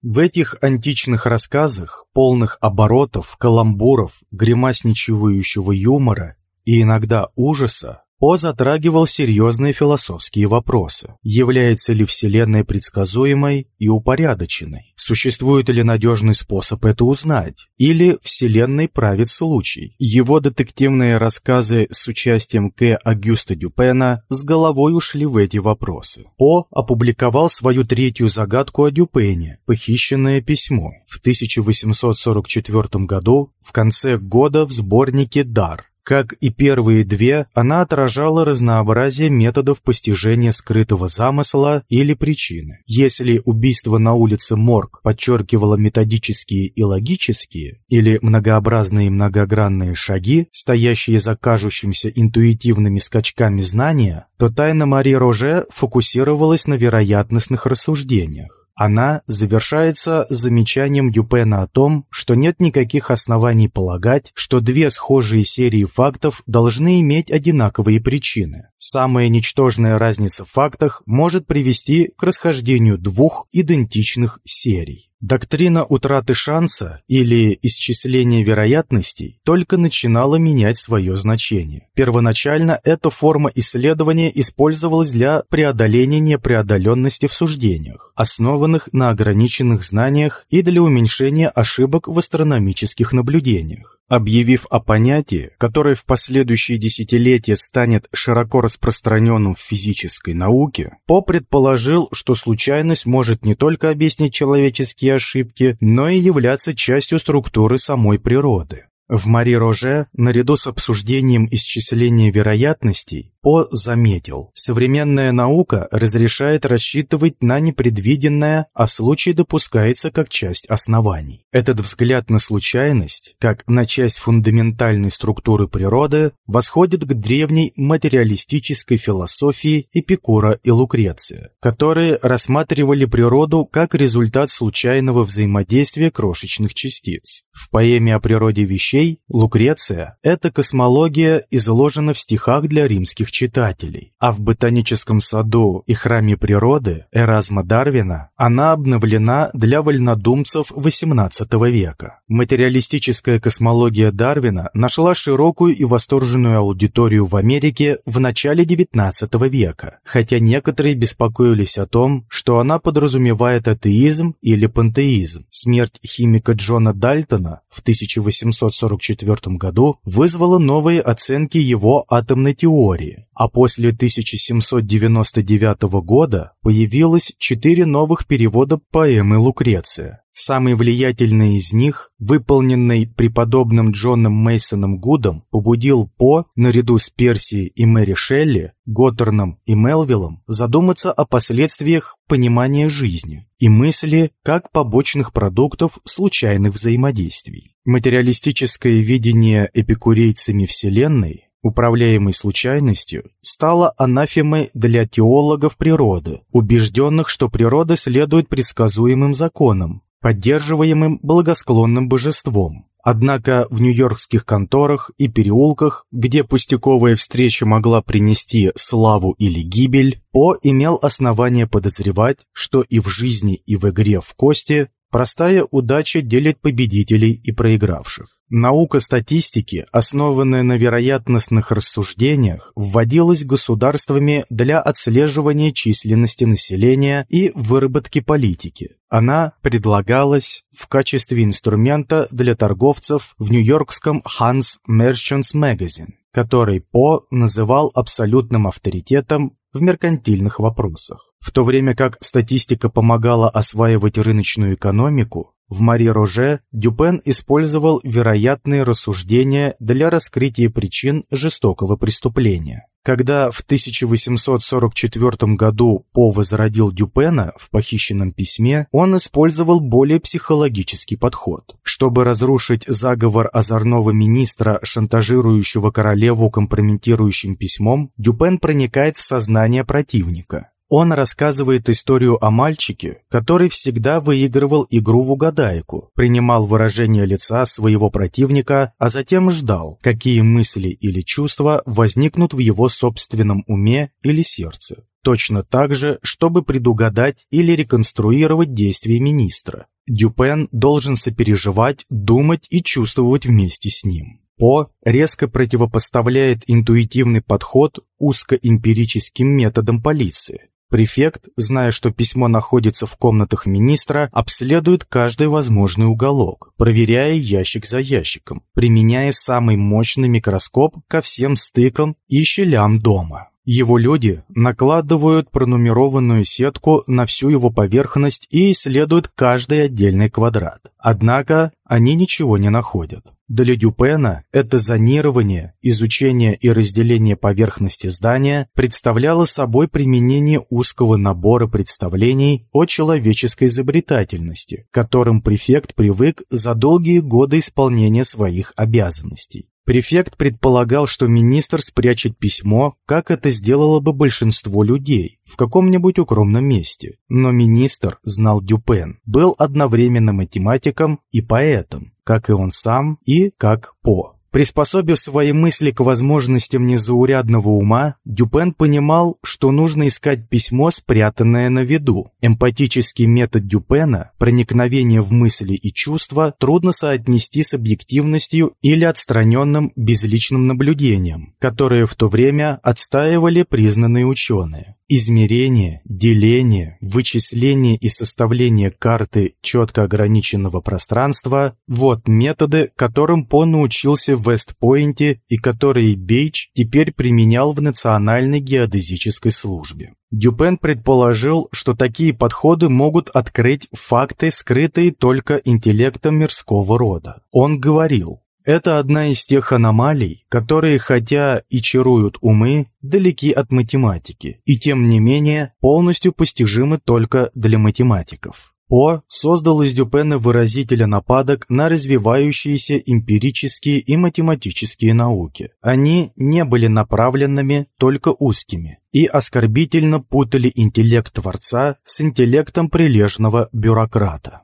В этих античных рассказах, полных оборотов, каламбуров, гримасничивающего юмора и иногда ужаса, о затрагивал серьезные философские вопросы. Является ли Вселенная предсказуемой и упорядоченной? Существует ли надежный способ это узнать? Или Вселенной правит случай? Его детективные рассказы с участием К. Агюста Дюпена с головой ушли в эти вопросы. По опубликовал свою третью загадку о Дюпене «Похищенное письмо» в 1844 году в конце года в сборнике «Дар», как и первые две, она отражала разнообразие методов постижения скрытого замысла или причины. Если убийство на улице Морг подчеркивало методические и логические, или многообразные многогранные шаги, стоящие за кажущимся интуитивными скачками знания, то тайна Мари Роже фокусировалась на вероятностных рассуждениях. Она завершается замечанием Дюпена о том, что нет никаких оснований полагать, что две схожие серии фактов должны иметь одинаковые причины. Самая ничтожная разница в фактах может привести к расхождению двух идентичных серий. Доктрина утраты шанса или исчисления вероятностей только начинала менять свое значение. Первоначально эта форма исследования использовалась для преодоления непреодоленности в суждениях, основанных на ограниченных знаниях и для уменьшения ошибок в астрономических наблюдениях. Объявив о понятии, которое в последующие десятилетия станет широко распространенным в физической науке, По предположил, что случайность может не только объяснить человеческие ошибки, но и являться частью структуры самой природы. В Мари Роже, наряду с обсуждением исчисления вероятностей, по заметил, современная наука разрешает рассчитывать на непредвиденное, а случай допускается как часть оснований. Этот взгляд на случайность, как на часть фундаментальной структуры природы, восходит к древней материалистической философии Эпикура и Лукреция, которые рассматривали природу как результат случайного взаимодействия крошечных частиц. В поэме о природе вещей Лукреция эта космология изложена в стихах для римских своих читателей, а в ботаническом саду и храме природы Эразма Дарвина она обновлена для вольнодумцев XVIII века. Материалистическая космология Дарвина нашла широкую и восторженную аудиторию в Америке в начале XIX века, хотя некоторые беспокоились о том, что она подразумевает атеизм или пантеизм. Смерть химика Джона Дальтона в 1844 году вызвала новые оценки его атомной теории, а после 1799 года появилось четыре новых перевода поэмы Лукреция. Самый влиятельный из них, выполненный преподобным Джоном Мейсоном Гудом, побудил По, наряду с Перси и Мэри Шелли, Готтерном и Мелвиллом, задуматься о последствиях понимания жизни и мысли как побочных продуктов случайных взаимодействий. Материалистическое видение эпикурейцами Вселенной управляемой случайностью, стала анафемой для теологов природы, убежденных, что природа следует предсказуемым законам, поддерживаемым благосклонным божеством. Однако в нью-йоркских конторах и переулках, где пустяковая встреча могла принести славу или гибель, По имел основание подозревать, что и в жизни, и в игре в кости простая удача делит победителей и проигравших. Наука статистики, основанная на вероятностных рассуждениях, вводилась государствами для отслеживания численности населения и выработки политики. Она предлагалась в качестве инструмента для торговцев в нью-йоркском Hans Merchants Magazine, который По называл абсолютным авторитетом в меркантильных вопросах. В то время как статистика помогала осваивать рыночную экономику, в Мари Роже Дюпен использовал вероятные рассуждения для раскрытия причин жестокого преступления. Когда в 1844 году По возродил Дюпена в похищенном письме, он использовал более психологический подход. Чтобы разрушить заговор озорного министра, шантажирующего королеву компрометирующим письмом, Дюпен проникает в сознание противника. Он рассказывает историю о мальчике, который всегда выигрывал игру в угадайку, принимал выражение лица своего противника, а затем ждал, какие мысли или чувства возникнут в его собственном уме или сердце. Точно так же, чтобы предугадать или реконструировать действия министра. Дюпен должен сопереживать, думать и чувствовать вместе с ним. По резко противопоставляет интуитивный подход узкоэмпирическим методам полиции. Префект, зная, что письмо находится в комнатах министра, обследует каждый возможный уголок, проверяя ящик за ящиком, применяя самый мощный микроскоп ко всем стыкам и щелям дома. Его люди накладывают пронумерованную сетку на всю его поверхность и исследуют каждый отдельный квадрат. Однако они ничего не находят. Для Дюпена это зонирование, изучение и разделение поверхности здания представляло собой применение узкого набора представлений о человеческой изобретательности, к которым префект привык за долгие годы исполнения своих обязанностей. Префект предполагал, что министр спрячет письмо, как это сделало бы большинство людей, в каком-нибудь укромном месте. Но министр знал Дюпен, был одновременно математиком и поэтом, как и он сам и как По. Приспособив свои мысли к возможностям незаурядного ума, Дюпен понимал, что нужно искать письмо, спрятанное на виду. Эмпатический метод Дюпена, проникновение в мысли и чувства, трудно соотнести с объективностью или отстраненным безличным наблюдением, которые в то время отстаивали признанные ученые. Измерение, деление, вычисление и составление карты четко ограниченного пространства – вот методы, которым По научился в Вестпойнте и которые Бейч теперь применял в Национальной геодезической службе. Дюпен предположил, что такие подходы могут открыть факты, скрытые только интеллектом мирского рода. Он говорил, это одна из тех аномалий, которые, хотя и чаруют умы, далеки от математики, и тем не менее полностью постижимы только для математиков. По создал из Дюпена выразителя нападок на развивающиеся эмпирические и математические науки. Они не были направленными, только узкими, и оскорбительно путали интеллект Творца с интеллектом прилежного бюрократа.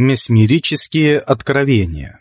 Месмерические откровения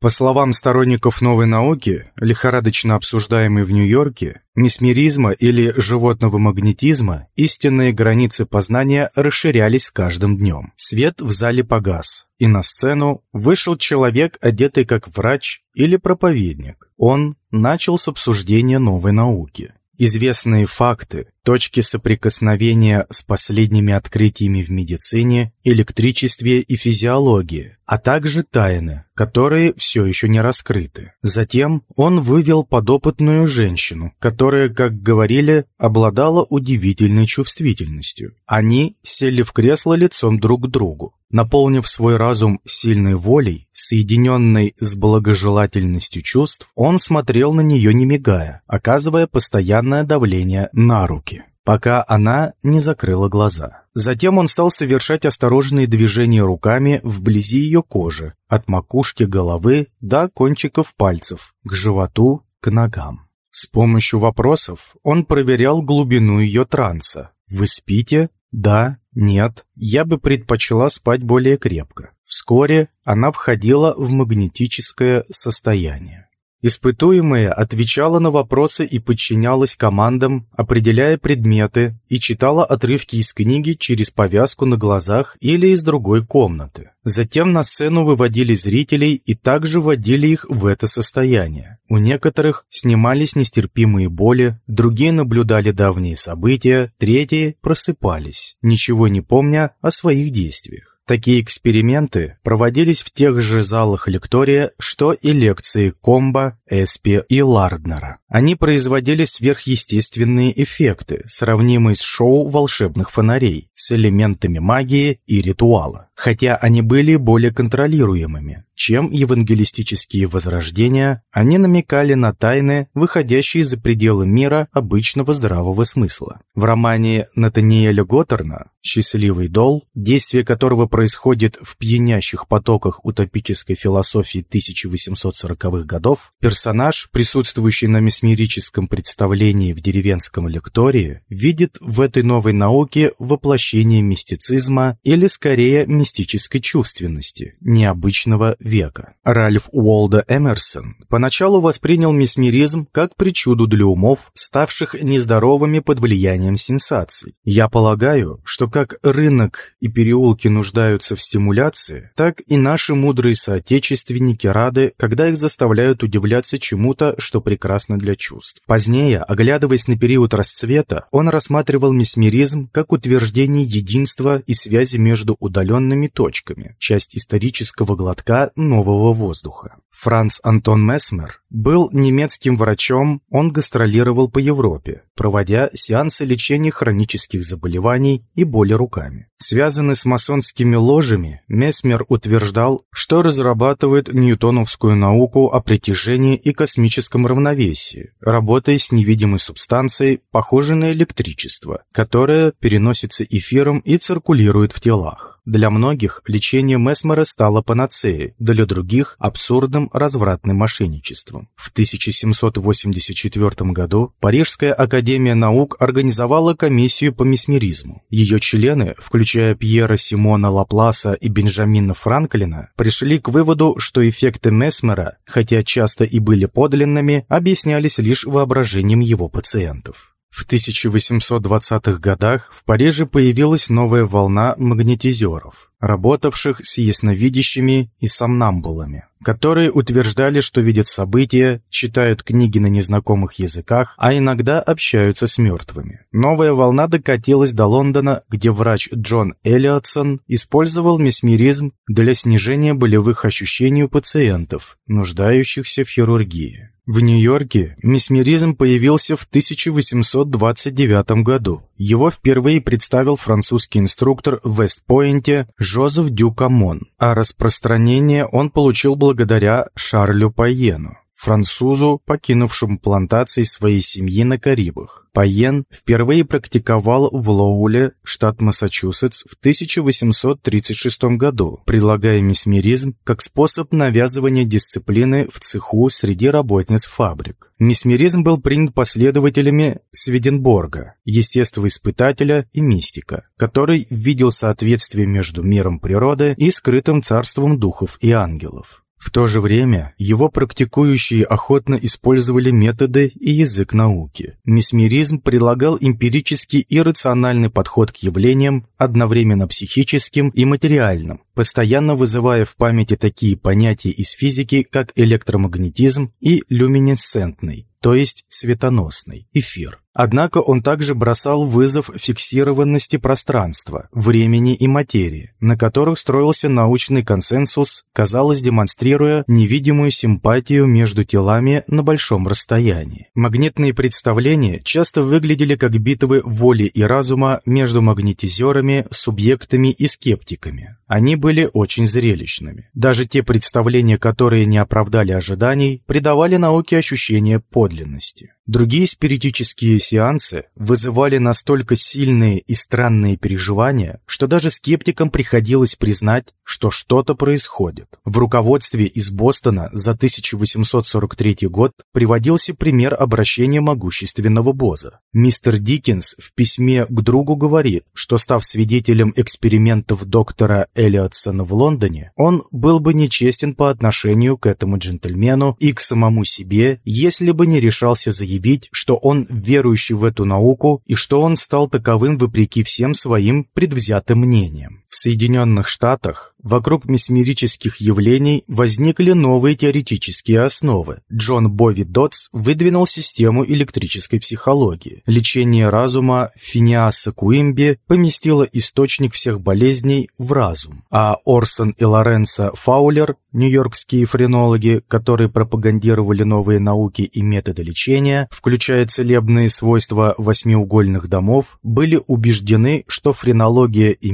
По словам сторонников новой науки, лихорадочно обсуждаемой в Нью-Йорке, месмеризма или животного магнетизма истинные границы познания расширялись с каждым днем. Свет в зале погас, и на сцену вышел человек, одетый как врач или проповедник. Он начал с обсуждения новой науки. Известные факты, точки соприкосновения с последними открытиями в медицине, электричестве и физиологии, а также тайны, которые все еще не раскрыты. Затем он вывел подопытную женщину, которая, как говорили, обладала удивительной чувствительностью. Они сели в кресло лицом друг к другу. Наполнив свой разум сильной волей, соединенной с благожелательностью чувств, он смотрел на нее не мигая, оказывая постоянное давление на руки пока она не закрыла глаза. Затем он стал совершать осторожные движения руками вблизи ее кожи, от макушки головы до кончиков пальцев, к животу, к ногам. С помощью вопросов он проверял глубину ее транса. «Вы спите?» «Да», «Нет, я бы предпочла спать более крепко». Вскоре она входила в магнетическое состояние. Испытуемая отвечала на вопросы и подчинялась командам, определяя предметы и читала отрывки из книги через повязку на глазах или из другой комнаты. Затем на сцену выводили зрителей и также вводили их в это состояние. У некоторых снимались нестерпимые боли, другие наблюдали давние события, третьи просыпались, ничего не помня о своих действиях. Такие эксперименты проводились в тех же залах лектория, что и лекции Комба, Эспи и Ларднера. Они производили сверхъестественные эффекты, сравнимые с шоу волшебных фонарей, с элементами магии и ритуала, хотя они были более контролируемыми чем евангелистические возрождения, они намекали на тайны, выходящие за пределы мира обычного здравого смысла. В романе Натаниэля Готтерна «Счастливый дол», действие которого происходит в пьянящих потоках утопической философии 1840-х годов, персонаж, присутствующий на месмерическом представлении в деревенском лектории, видит в этой новой науке воплощение мистицизма или, скорее, мистической чувственности, необычного века. Ральф Уолда Эмерсон поначалу воспринял месмеризм как причуду для умов, ставших нездоровыми под влиянием сенсаций. Я полагаю, что как рынок и переулки нуждаются в стимуляции, так и наши мудрые соотечественники рады, когда их заставляют удивляться чему-то, что прекрасно для чувств. Позднее, оглядываясь на период расцвета, он рассматривал месмеризм как утверждение единства и связи между удаленными точками, часть исторического глотка нового воздуха. Франц Антон Месмер был немецким врачом, он гастролировал по Европе, проводя сеансы лечения хронических заболеваний и боли руками. Связанный с масонскими ложами, Месмер утверждал, что разрабатывает ньютоновскую науку о притяжении и космическом равновесии, работая с невидимой субстанцией, похожей на электричество, которое переносится эфиром и циркулирует в телах. Для многих лечение Месмера стало панацеей, для других – абсурдным развратным мошенничеством. В 1784 году Парижская академия наук организовала комиссию по месмеризму. Ее члены, включая Пьера Симона Лапласа и Бенджамина Франклина, пришли к выводу, что эффекты Месмера, хотя часто и были подлинными, объяснялись лишь воображением его пациентов. В 1820-х годах в Париже появилась новая волна магнетизеров, работавших с ясновидящими и сомнамбулами. которые утверждали, что видят события, читают книги на незнакомых языках, а иногда общаются с мертвыми. Новая волна докатилась до Лондона, где врач Джон Эллиотсон использовал месмеризм для снижения болевых ощущений у пациентов, нуждающихся в хирургии. В Нью-Йорке месмеризм появился в 1829 году. Его впервые представил французский инструктор в Вестпойнте Жозеф Дюкамон, а распространение он получил благодаря Шарлю Пайену французу, покинувшему плантации своей семьи на Карибах. Пайен впервые практиковал в Лоуэлле, штат Массачусетс, в 1836 году, предлагая месмеризм как способ навязывания дисциплины в цеху среди работниц фабрик. Месмеризм был принят последователями Сведенборга, естествоиспытателя и мистика, который видел соответствие между миром природы и скрытым царством духов и ангелов. В то же время его практикующие охотно использовали методы и язык науки. Месмеризм предлагал эмпирический и рациональный подход к явлениям, одновременно психическим и материальным, постоянно вызывая в памяти такие понятия из физики, как электромагнетизм и люминесцентный, то есть светоносный, эфир. Однако он также бросал вызов фиксированности пространства, времени и материи, на которых строился научный консенсус, казалось, демонстрируя невидимую симпатию между телами на большом расстоянии. Магнитные представления часто выглядели как битвы воли и разума между магнетизерами, субъектами и скептиками. Они были очень зрелищными. Даже те представления, которые не оправдали ожиданий, придавали науке ощущение подлинности. Другие спиритические сеансы вызывали настолько сильные и странные переживания, что даже скептикам приходилось признать, что что-то происходит. В руководстве из Бостона за 1843 год приводился пример обращения могущественного Боза. Мистер Диккенс в письме к другу говорит, что став свидетелем экспериментов доктора Эллиотсона в Лондоне, он был бы нечестен по отношению к этому джентльмену и к самому себе, если бы не решался заявить объявить, что он верующий в эту науку и что он стал таковым вопреки всем своим предвзятым мнениям. В Соединенных Штатах вокруг месмерических явлений возникли новые теоретические основы. Джон Бови Дотс выдвинул систему электрической психологии. Лечение разума Финиаса Куимби поместило источник всех болезней в разум, а Орсон и Лоренцо Фаулер, нью-йоркские френологи, которые пропагандировали новые науки и методы лечения, включая целебные свойства восьмиугольных домов, были убеждены, что френология и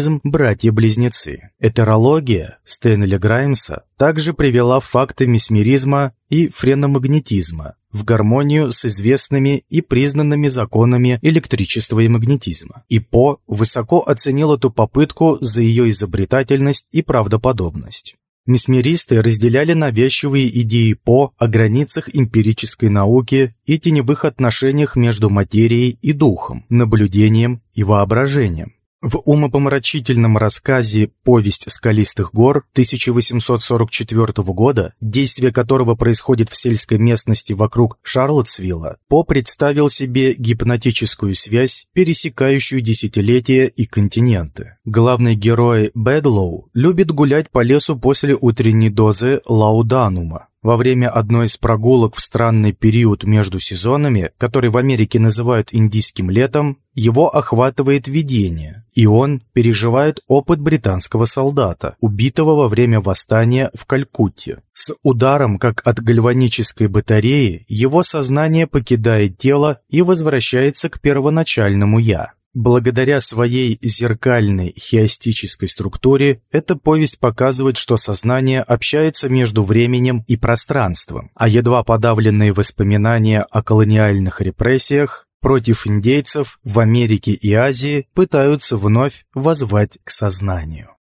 Граймизм – братья-близнецы. Этерология Стэнли Граймса также привела факты месмеризма и френомагнетизма в гармонию с известными и признанными законами электричества и магнетизма. И По высоко оценил эту попытку за ее изобретательность и правдоподобность. Месмеристы разделяли навязчивые идеи По о границах эмпирической науки и теневых отношениях между материей и духом, наблюдением и воображением. В умопомрачительном рассказе «Повесть скалистых гор» 1844 года, действие которого происходит в сельской местности вокруг Шарлоттсвилла, По представил себе гипнотическую связь, пересекающую десятилетия и континенты. Главный герой Бэдлоу любит гулять по лесу после утренней дозы лауданума. Во время одной из прогулок в странный период между сезонами, который в Америке называют индийским летом, его охватывает видение, и он переживает опыт британского солдата, убитого во время восстания в Калькутте. С ударом, как от гальванической батареи, его сознание покидает тело и возвращается к первоначальному «я». Благодаря своей зеркальной хиастической структуре, эта повесть показывает, что сознание общается между временем и пространством, а едва подавленные воспоминания о колониальных репрессиях против индейцев в Америке и Азии пытаются вновь возвать к сознанию.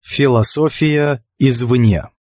Философия извне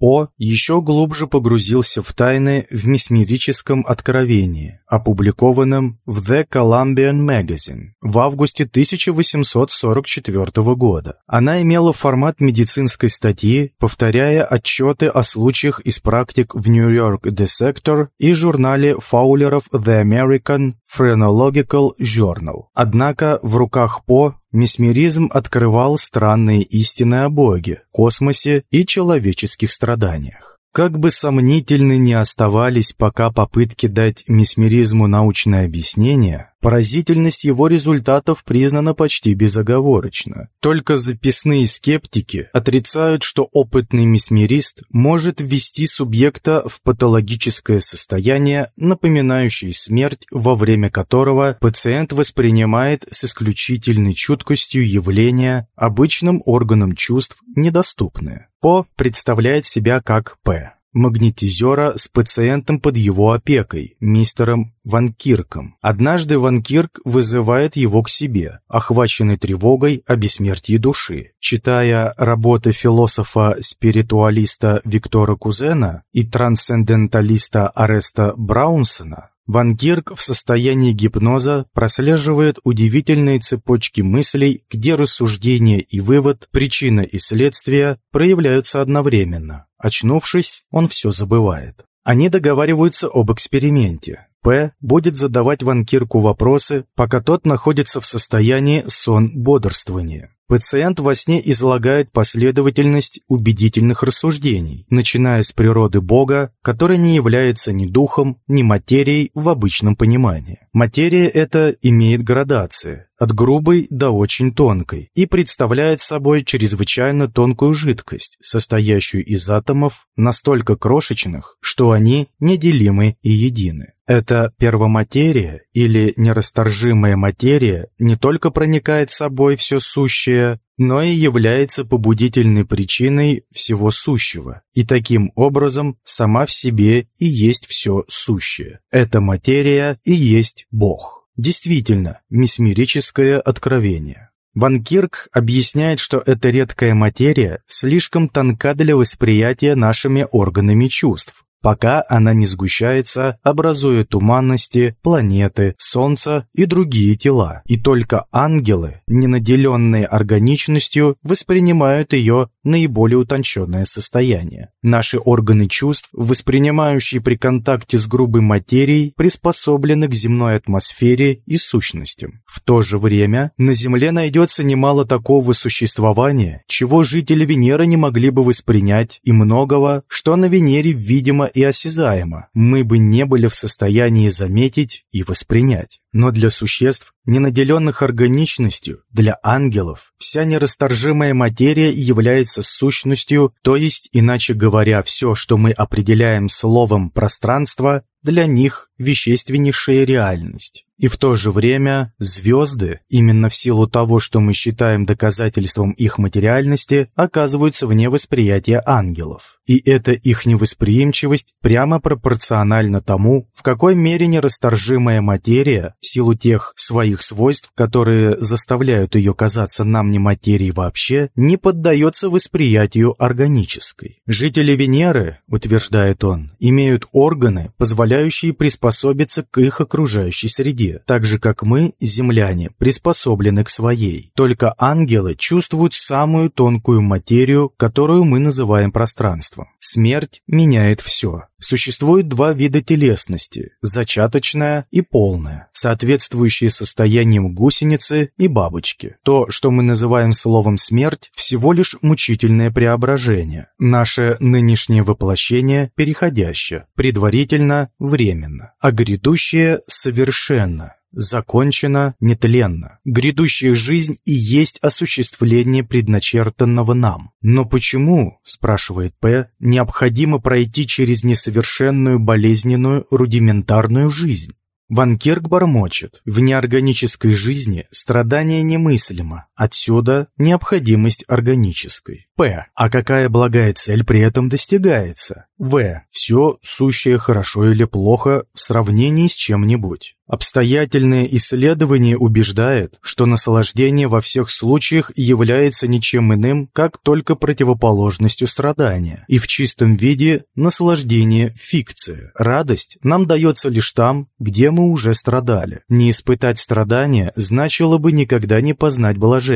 По еще глубже погрузился в тайны в месмерическом откровении, опубликованном в The Columbian Magazine в августе 1844 года. Она имела формат медицинской статьи, повторяя отчеты о случаях из практик в New York Dissector и журнале Фаулеров The American Phrenological Journal. Однако в руках По месмеризм открывал странные истины о Боге, космосе и человеческих страданиях. Как бы сомнительны ни оставались пока попытки дать месмеризму научное объяснение, поразительность его результатов признана почти безоговорочно. Только записные скептики отрицают, что опытный месмерист может ввести субъекта в патологическое состояние, напоминающее смерть, во время которого пациент воспринимает с исключительной чуткостью явления, обычным органам чувств недоступные. По представляет себя как П. Магнетизера с пациентом под его опекой, мистером Ван Кирком. Однажды Ван Кирк вызывает его к себе, охваченный тревогой о бессмертии души. Читая работы философа-спиритуалиста Виктора Кузена и трансценденталиста Ареста Браунсона, Ван Гирк в состоянии гипноза прослеживает удивительные цепочки мыслей, где рассуждение и вывод, причина и следствие проявляются одновременно. Очнувшись, он все забывает. Они договариваются об эксперименте. П будет задавать Ван Кирку вопросы, пока тот находится в состоянии сон-бодрствования. Пациент во сне излагает последовательность убедительных рассуждений, начиная с природы Бога, которая не является ни духом, ни материей в обычном понимании. Материя эта имеет градации, от грубой до очень тонкой, и представляет собой чрезвычайно тонкую жидкость, состоящую из атомов настолько крошечных, что они неделимы и едины. Эта первоматерия или нерасторжимая материя не только проникает собой все сущее, но и является побудительной причиной всего сущего, и таким образом сама в себе и есть все сущее. Эта материя и есть Бог. Действительно, месмерическое откровение. Ван Кирк объясняет, что эта редкая материя слишком тонка для восприятия нашими органами чувств, пока она не сгущается, образуя туманности, планеты, Солнце и другие тела. И только ангелы, не наделенные органичностью, воспринимают ее наиболее утонченное состояние. Наши органы чувств, воспринимающие при контакте с грубой материей, приспособлены к земной атмосфере и сущностям. В то же время на Земле найдется немало такого существования, чего жители Венеры не могли бы воспринять, и многого, что на Венере видимо и осязаемо, мы бы не были в состоянии заметить и воспринять. Но для существ, не наделенных органичностью, для ангелов, вся нерасторжимая материя является сущностью, то есть, иначе говоря, все, что мы определяем словом «пространство», для них вещественнейшая реальность. И в то же время звезды, именно в силу того, что мы считаем доказательством их материальности, оказываются вне восприятия ангелов. И эта их невосприимчивость прямо пропорциональна тому, в какой мере нерасторжимая материя, в силу тех своих свойств, которые заставляют ее казаться нам не материей вообще, не поддается восприятию органической. Жители Венеры, утверждает он, имеют органы, позволяющие приспособиться к их окружающей среде, так же как мы, земляне, приспособлены к своей. Только ангелы чувствуют самую тонкую материю, которую мы называем пространством. Смерть меняет все. Существует два вида телесности – зачаточная и полная, соответствующие состояниям гусеницы и бабочки. То, что мы называем словом «смерть», всего лишь мучительное преображение. Наше нынешнее воплощение переходящее, предварительно – временно, а грядущее – совершенно, закончена нетленно. Грядущая жизнь и есть осуществление предначертанного нам. Но почему, спрашивает П, необходимо пройти через несовершенную болезненную рудиментарную жизнь? Ван Кирк бормочет. В неорганической жизни страдание немыслимо, Отсюда необходимость органической. П. А какая благая цель при этом достигается? В. Все сущее хорошо или плохо в сравнении с чем-нибудь. Обстоятельное исследование убеждает, что наслаждение во всех случаях является ничем иным, как только противоположностью страдания. И в чистом виде наслаждение – фикция. Радость нам дается лишь там, где мы уже страдали. Не испытать страдания значило бы никогда не познать блаженство.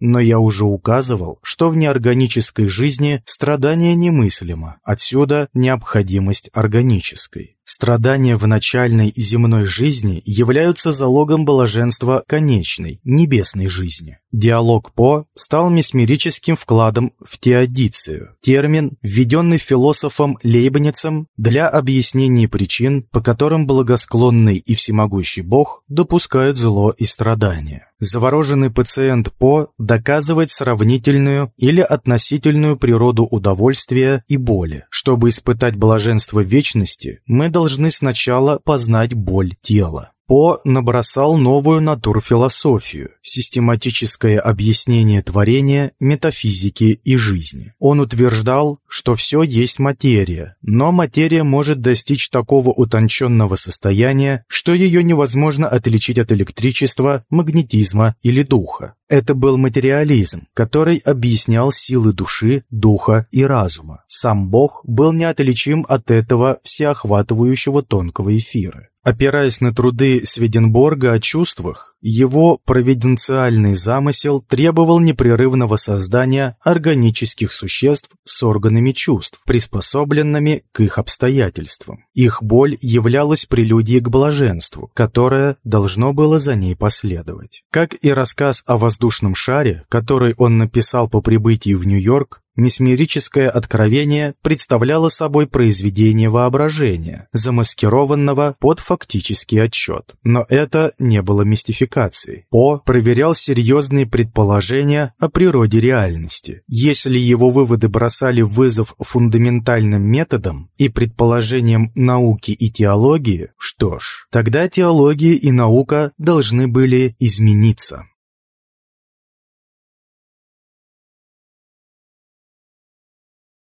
Но я уже указывал, что в неорганической жизни страдание немыслимо. Отсюда необходимость органической. Страдания в начальной земной жизни являются залогом блаженства конечной, небесной жизни. Диалог По стал месмерическим вкладом в теодицию, термин, введенный философом Лейбницем для объяснения причин, по которым благосклонный и всемогущий Бог допускают зло и страдания. Завороженный пациент По доказывает сравнительную или относительную природу удовольствия и боли. Чтобы испытать блаженство вечности, мы должны сначала познать боль тела. По набросал новую натурфилософию, систематическое объяснение творения, метафизики и жизни. Он утверждал, что все есть материя, но материя может достичь такого утонченного состояния, что ее невозможно отличить от электричества, магнетизма или духа. Это был материализм, который объяснял силы души, духа и разума. Сам Бог был неотличим от этого всеохватывающего тонкого эфира. Опираясь на труды Сведенборга о чувствах, его провиденциальный замысел требовал непрерывного создания органических существ с органами чувств, приспособленными к их обстоятельствам. Их боль являлась прелюдией к блаженству, которое должно было за ней последовать. Как и рассказ о воздушном шаре, который он написал по прибытии в Нью-Йорк, Месмерическое откровение представляло собой произведение воображения, замаскированного под фактический отчет. Но это не было мистификацией. По проверял серьезные предположения о природе реальности. Если его выводы бросали вызов фундаментальным методам и предположениям науки и теологии, что ж, тогда теология и наука должны были измениться.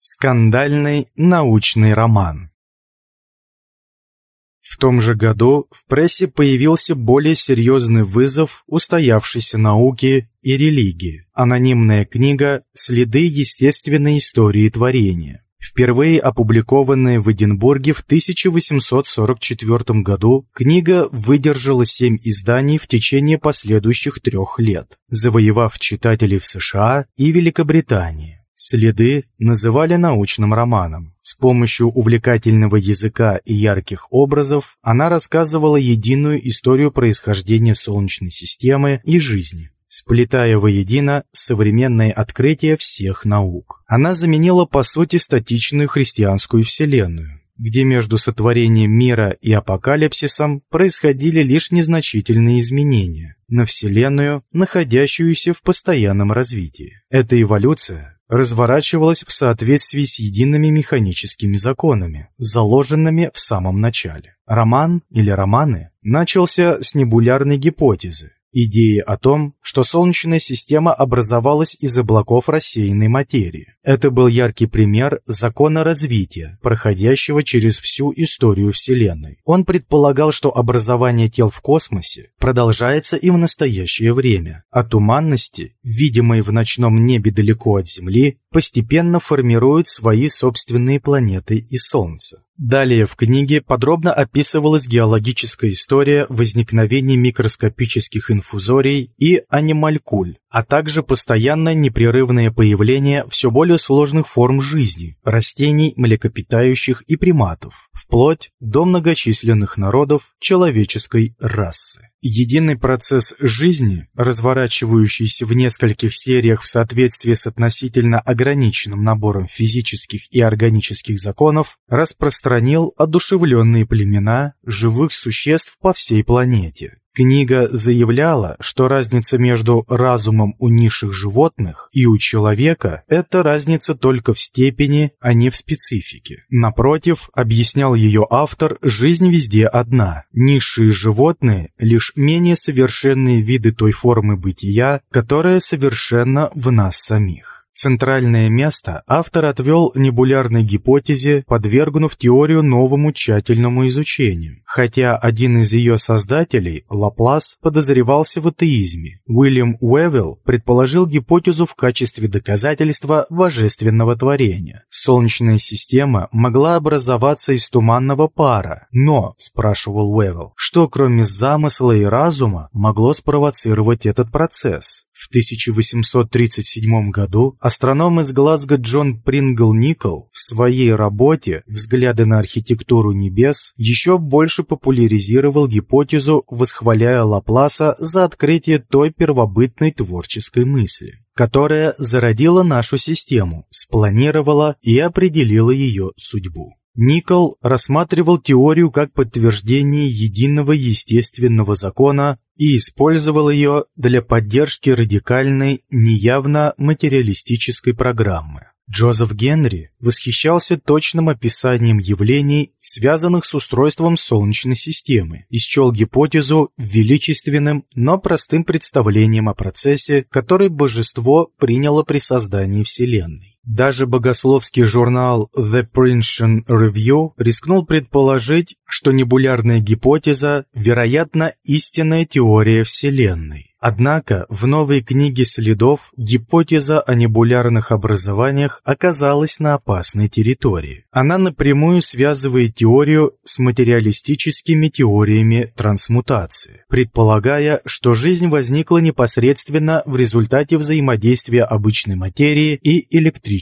Скандальный научный роман В том же году в прессе появился более серьезный вызов устоявшейся науке и религии. Анонимная книга «Следы естественной истории творения», впервые опубликованная в Эдинбурге в 1844 году, книга выдержала семь изданий в течение последующих трех лет, завоевав читателей в США и Великобритании. Следы называли научным романом. С помощью увлекательного языка и ярких образов она рассказывала единую историю происхождения Солнечной системы и жизни, сплетая воедино современные открытия всех наук. Она заменила по сути статичную христианскую вселенную, где между сотворением мира и апокалипсисом происходили лишь незначительные изменения на Вселенную, находящуюся в постоянном развитии. Эта эволюция разворачивалась в соответствии с едиными механическими законами, заложенными в самом начале. Роман или романы начался с небулярной гипотезы, идеи о том, что Солнечная система образовалась из облаков рассеянной материи. Это был яркий пример закона развития, проходящего через всю историю Вселенной. Он предполагал, что образование тел в космосе продолжается и в настоящее время, а туманности, видимые в ночном небе далеко от Земли, постепенно формируют свои собственные планеты и Солнце. Далее в книге подробно описывалась геологическая история возникновения микроскопических инфузорий и анималькуль, а также постоянное непрерывное появление все более сложных форм жизни, растений, млекопитающих и приматов, вплоть до многочисленных народов человеческой расы. Единый процесс жизни, разворачивающийся в нескольких сериях в соответствии с относительно ограниченным набором физических и органических законов, распространил одушевленные племена живых существ по всей планете. Книга заявляла, что разница между разумом у низших животных и у человека – это разница только в степени, а не в специфике. Напротив, объяснял ее автор, жизнь везде одна. Низшие животные – лишь менее совершенные виды той формы бытия, которая совершенна в нас самих. Центральное место автор отвел небулярной гипотезе, подвергнув теорию новому тщательному изучению. Хотя один из ее создателей, Лаплас, подозревался в атеизме, Уильям Уэвилл предположил гипотезу в качестве доказательства божественного творения. Солнечная система могла образоваться из туманного пара, но, спрашивал Уэвилл, что кроме замысла и разума могло спровоцировать этот процесс? В 1837 году астроном из Глазго Джон Прингл Никол в своей работе «Взгляды на архитектуру небес» еще больше популяризировал гипотезу, восхваляя Лапласа за открытие той первобытной творческой мысли которая зародила нашу систему, спланировала и определила ее судьбу. Никол рассматривал теорию как подтверждение единого естественного закона и использовал ее для поддержки радикальной, неявно материалистической программы. Джозеф Генри восхищался точным описанием явлений, связанных с устройством Солнечной системы, и счел гипотезу величественным, но простым представлением о процессе, который божество приняло при создании Вселенной. Даже богословский журнал The Princeton Review рискнул предположить, что небулярная гипотеза, вероятно, истинная теория Вселенной. Однако в новой книге следов гипотеза о небулярных образованиях оказалась на опасной территории. Она напрямую связывает теорию с материалистическими теориями трансмутации, предполагая, что жизнь возникла непосредственно в результате взаимодействия обычной материи и электричества.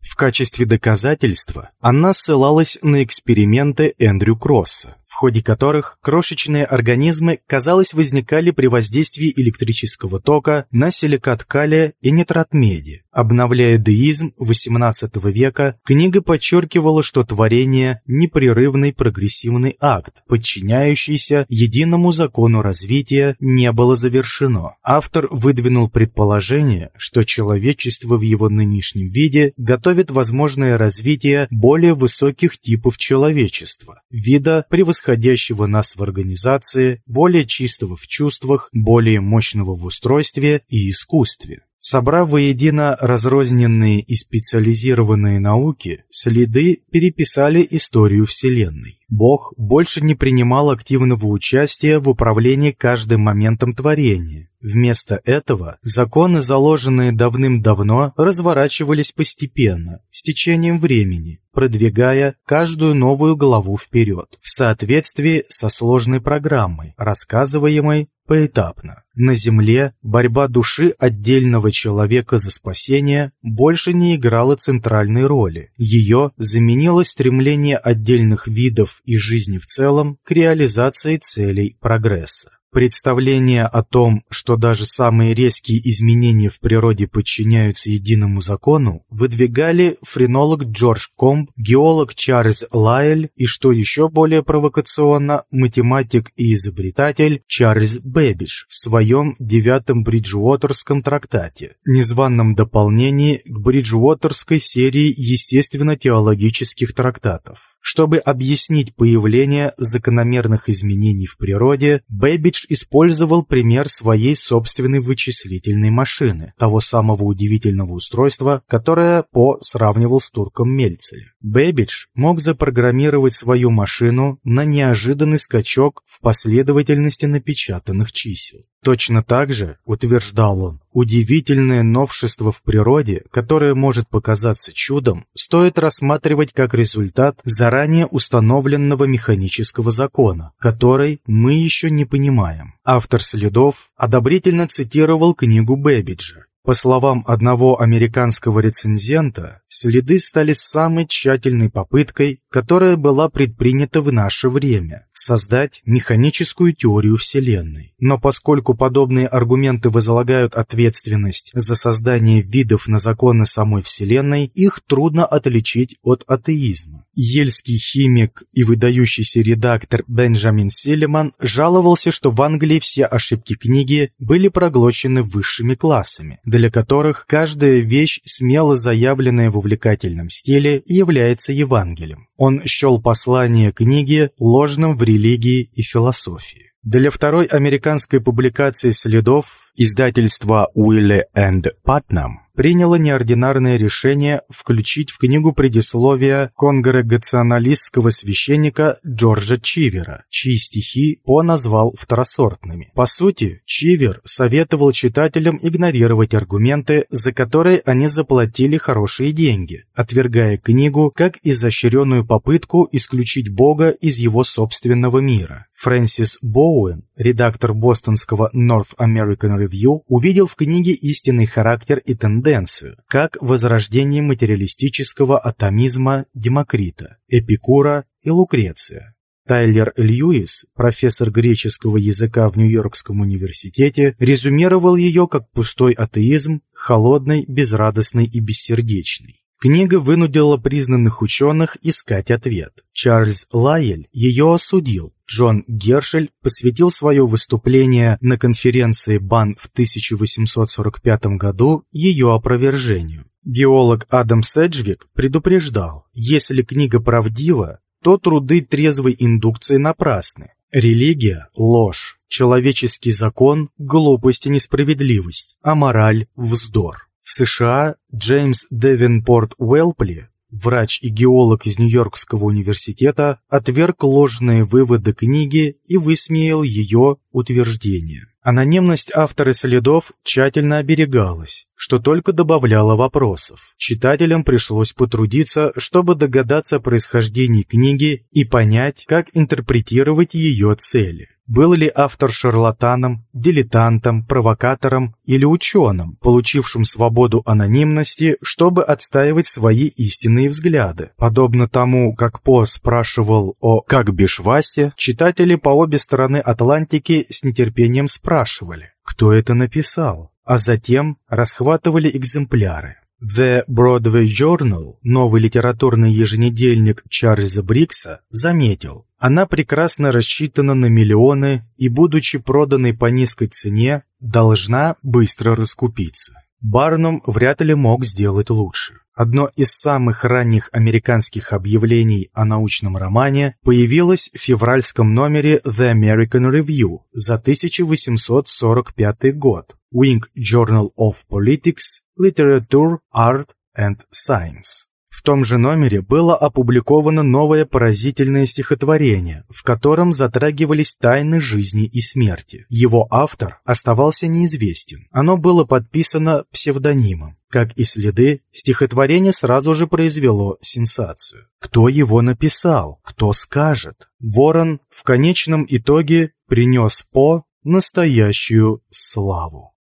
В качестве доказательства она ссылалась на эксперименты Эндрю Кросса, в ходе которых крошечные организмы, казалось, возникали при воздействии электрического тока на силикат калия и нитрат меди. Обновляя деизм XVIII века, книга подчеркивала, что творение – непрерывный прогрессивный акт, подчиняющийся единому закону развития, не было завершено. Автор выдвинул предположение, что человечество в его нынешнем виде готовит возможное развитие более высоких типов человечества, вида, превосходящего нас в организации, более чистого в чувствах, более мощного в устройстве и искусстве. Собрав воедино разрозненные и специализированные науки, следы переписали историю Вселенной. Бог больше не принимал активного участия в управлении каждым моментом творения. Вместо этого законы, заложенные давным-давно, разворачивались постепенно, с течением времени, продвигая каждую новую главу вперед, в соответствии со сложной программой, рассказываемой поэтапно. На Земле борьба души отдельного человека за спасение больше не играла центральной роли. Ее заменило стремление отдельных видов и жизни в целом к реализации целей прогресса. Представление о том, что даже самые резкие изменения в природе подчиняются единому закону, выдвигали френолог Джордж Комб, геолог Чарльз Лайль и, что еще более провокационно, математик и изобретатель Чарльз Бэббидж в своем девятом Бриджуотерском трактате, незваном дополнении к Бриджуотерской серии естественно-теологических трактатов. Чтобы объяснить появление закономерных изменений в природе, Бэббидж использовал пример своей собственной вычислительной машины, того самого удивительного устройства, которое По сравнивал с турком Мельцеля. Бэббидж мог запрограммировать свою машину на неожиданный скачок в последовательности напечатанных чисел. Точно так же, утверждал он, удивительное новшество в природе, которое может показаться чудом, стоит рассматривать как результат заранее установленного механического закона, который мы еще не понимаем. Автор следов одобрительно цитировал книгу Бэббиджа. По словам одного американского рецензента, следы стали самой тщательной попыткой, которая была предпринята в наше время – создать механическую теорию Вселенной. Но поскольку подобные аргументы возлагают ответственность за создание видов на законы самой Вселенной, их трудно отличить от атеизма. Ельский химик и выдающийся редактор Бенджамин Селеман жаловался, что в Англии все ошибки книги были проглочены высшими классами, для которых каждая вещь, смело заявленная в увлекательном стиле, является Евангелием. Он счел послание книги ложным в религии и философии. Для второй американской публикации следов издательства Уилле энд Патнам приняло неординарное решение включить в книгу предисловия конгрегационалистского священника Джорджа Чивера, чьи стихи По назвал второсортными. По сути, Чивер советовал читателям игнорировать аргументы, за которые они заплатили хорошие деньги, отвергая книгу как изощренную попытку исключить Бога из его собственного мира. Фрэнсис Боуэн, редактор бостонского North American Review, увидел в книге истинный характер и тенденцию, как возрождение материалистического атомизма Демокрита, Эпикура и Лукреция. Тайлер Льюис, профессор греческого языка в Нью-Йоркском университете, резюмировал ее как пустой атеизм, холодный, безрадостный и бессердечный. Книга вынудила признанных ученых искать ответ. Чарльз Лайель ее осудил. Джон Гершель посвятил свое выступление на конференции БАН в 1845 году ее опровержению. Геолог Адам Седжвик предупреждал, если книга правдива, то труды трезвой индукции напрасны. Религия – ложь, человеческий закон – глупость и несправедливость, а мораль – вздор. В США Джеймс Девенпорт Уэлпли, врач и геолог из Нью-Йоркского университета, отверг ложные выводы книги и высмеял ее утверждения. Анонимность автора следов тщательно оберегалась, что только добавляло вопросов. Читателям пришлось потрудиться, чтобы догадаться о происхождении книги и понять, как интерпретировать ее цели. Был ли автор шарлатаном, дилетантом, провокатором или ученым, получившим свободу анонимности, чтобы отстаивать свои истинные взгляды? Подобно тому, как По спрашивал о «как Бишвасе», читатели по обе стороны Атлантики с нетерпением спрашивали, кто это написал, а затем расхватывали экземпляры. The Broadway Journal, новый литературный еженедельник Чарльза Брикса, заметил, она прекрасно рассчитана на миллионы и, будучи проданной по низкой цене, должна быстро раскупиться. Барнум вряд ли мог сделать лучше. Одно из самых ранних американских объявлений о научном романе появилось в февральском номере The American Review за 1845 год Wing Journal of Politics, Literature, Art and Science. В том же номере было опубликовано новое поразительное стихотворение, в котором затрагивались тайны жизни и смерти. Его автор оставался неизвестен. Оно было подписано псевдонимом. Как и следы, стихотворение сразу же произвело сенсацию. Кто его написал? Кто скажет? Ворон в конечном итоге принес По настоящую славу.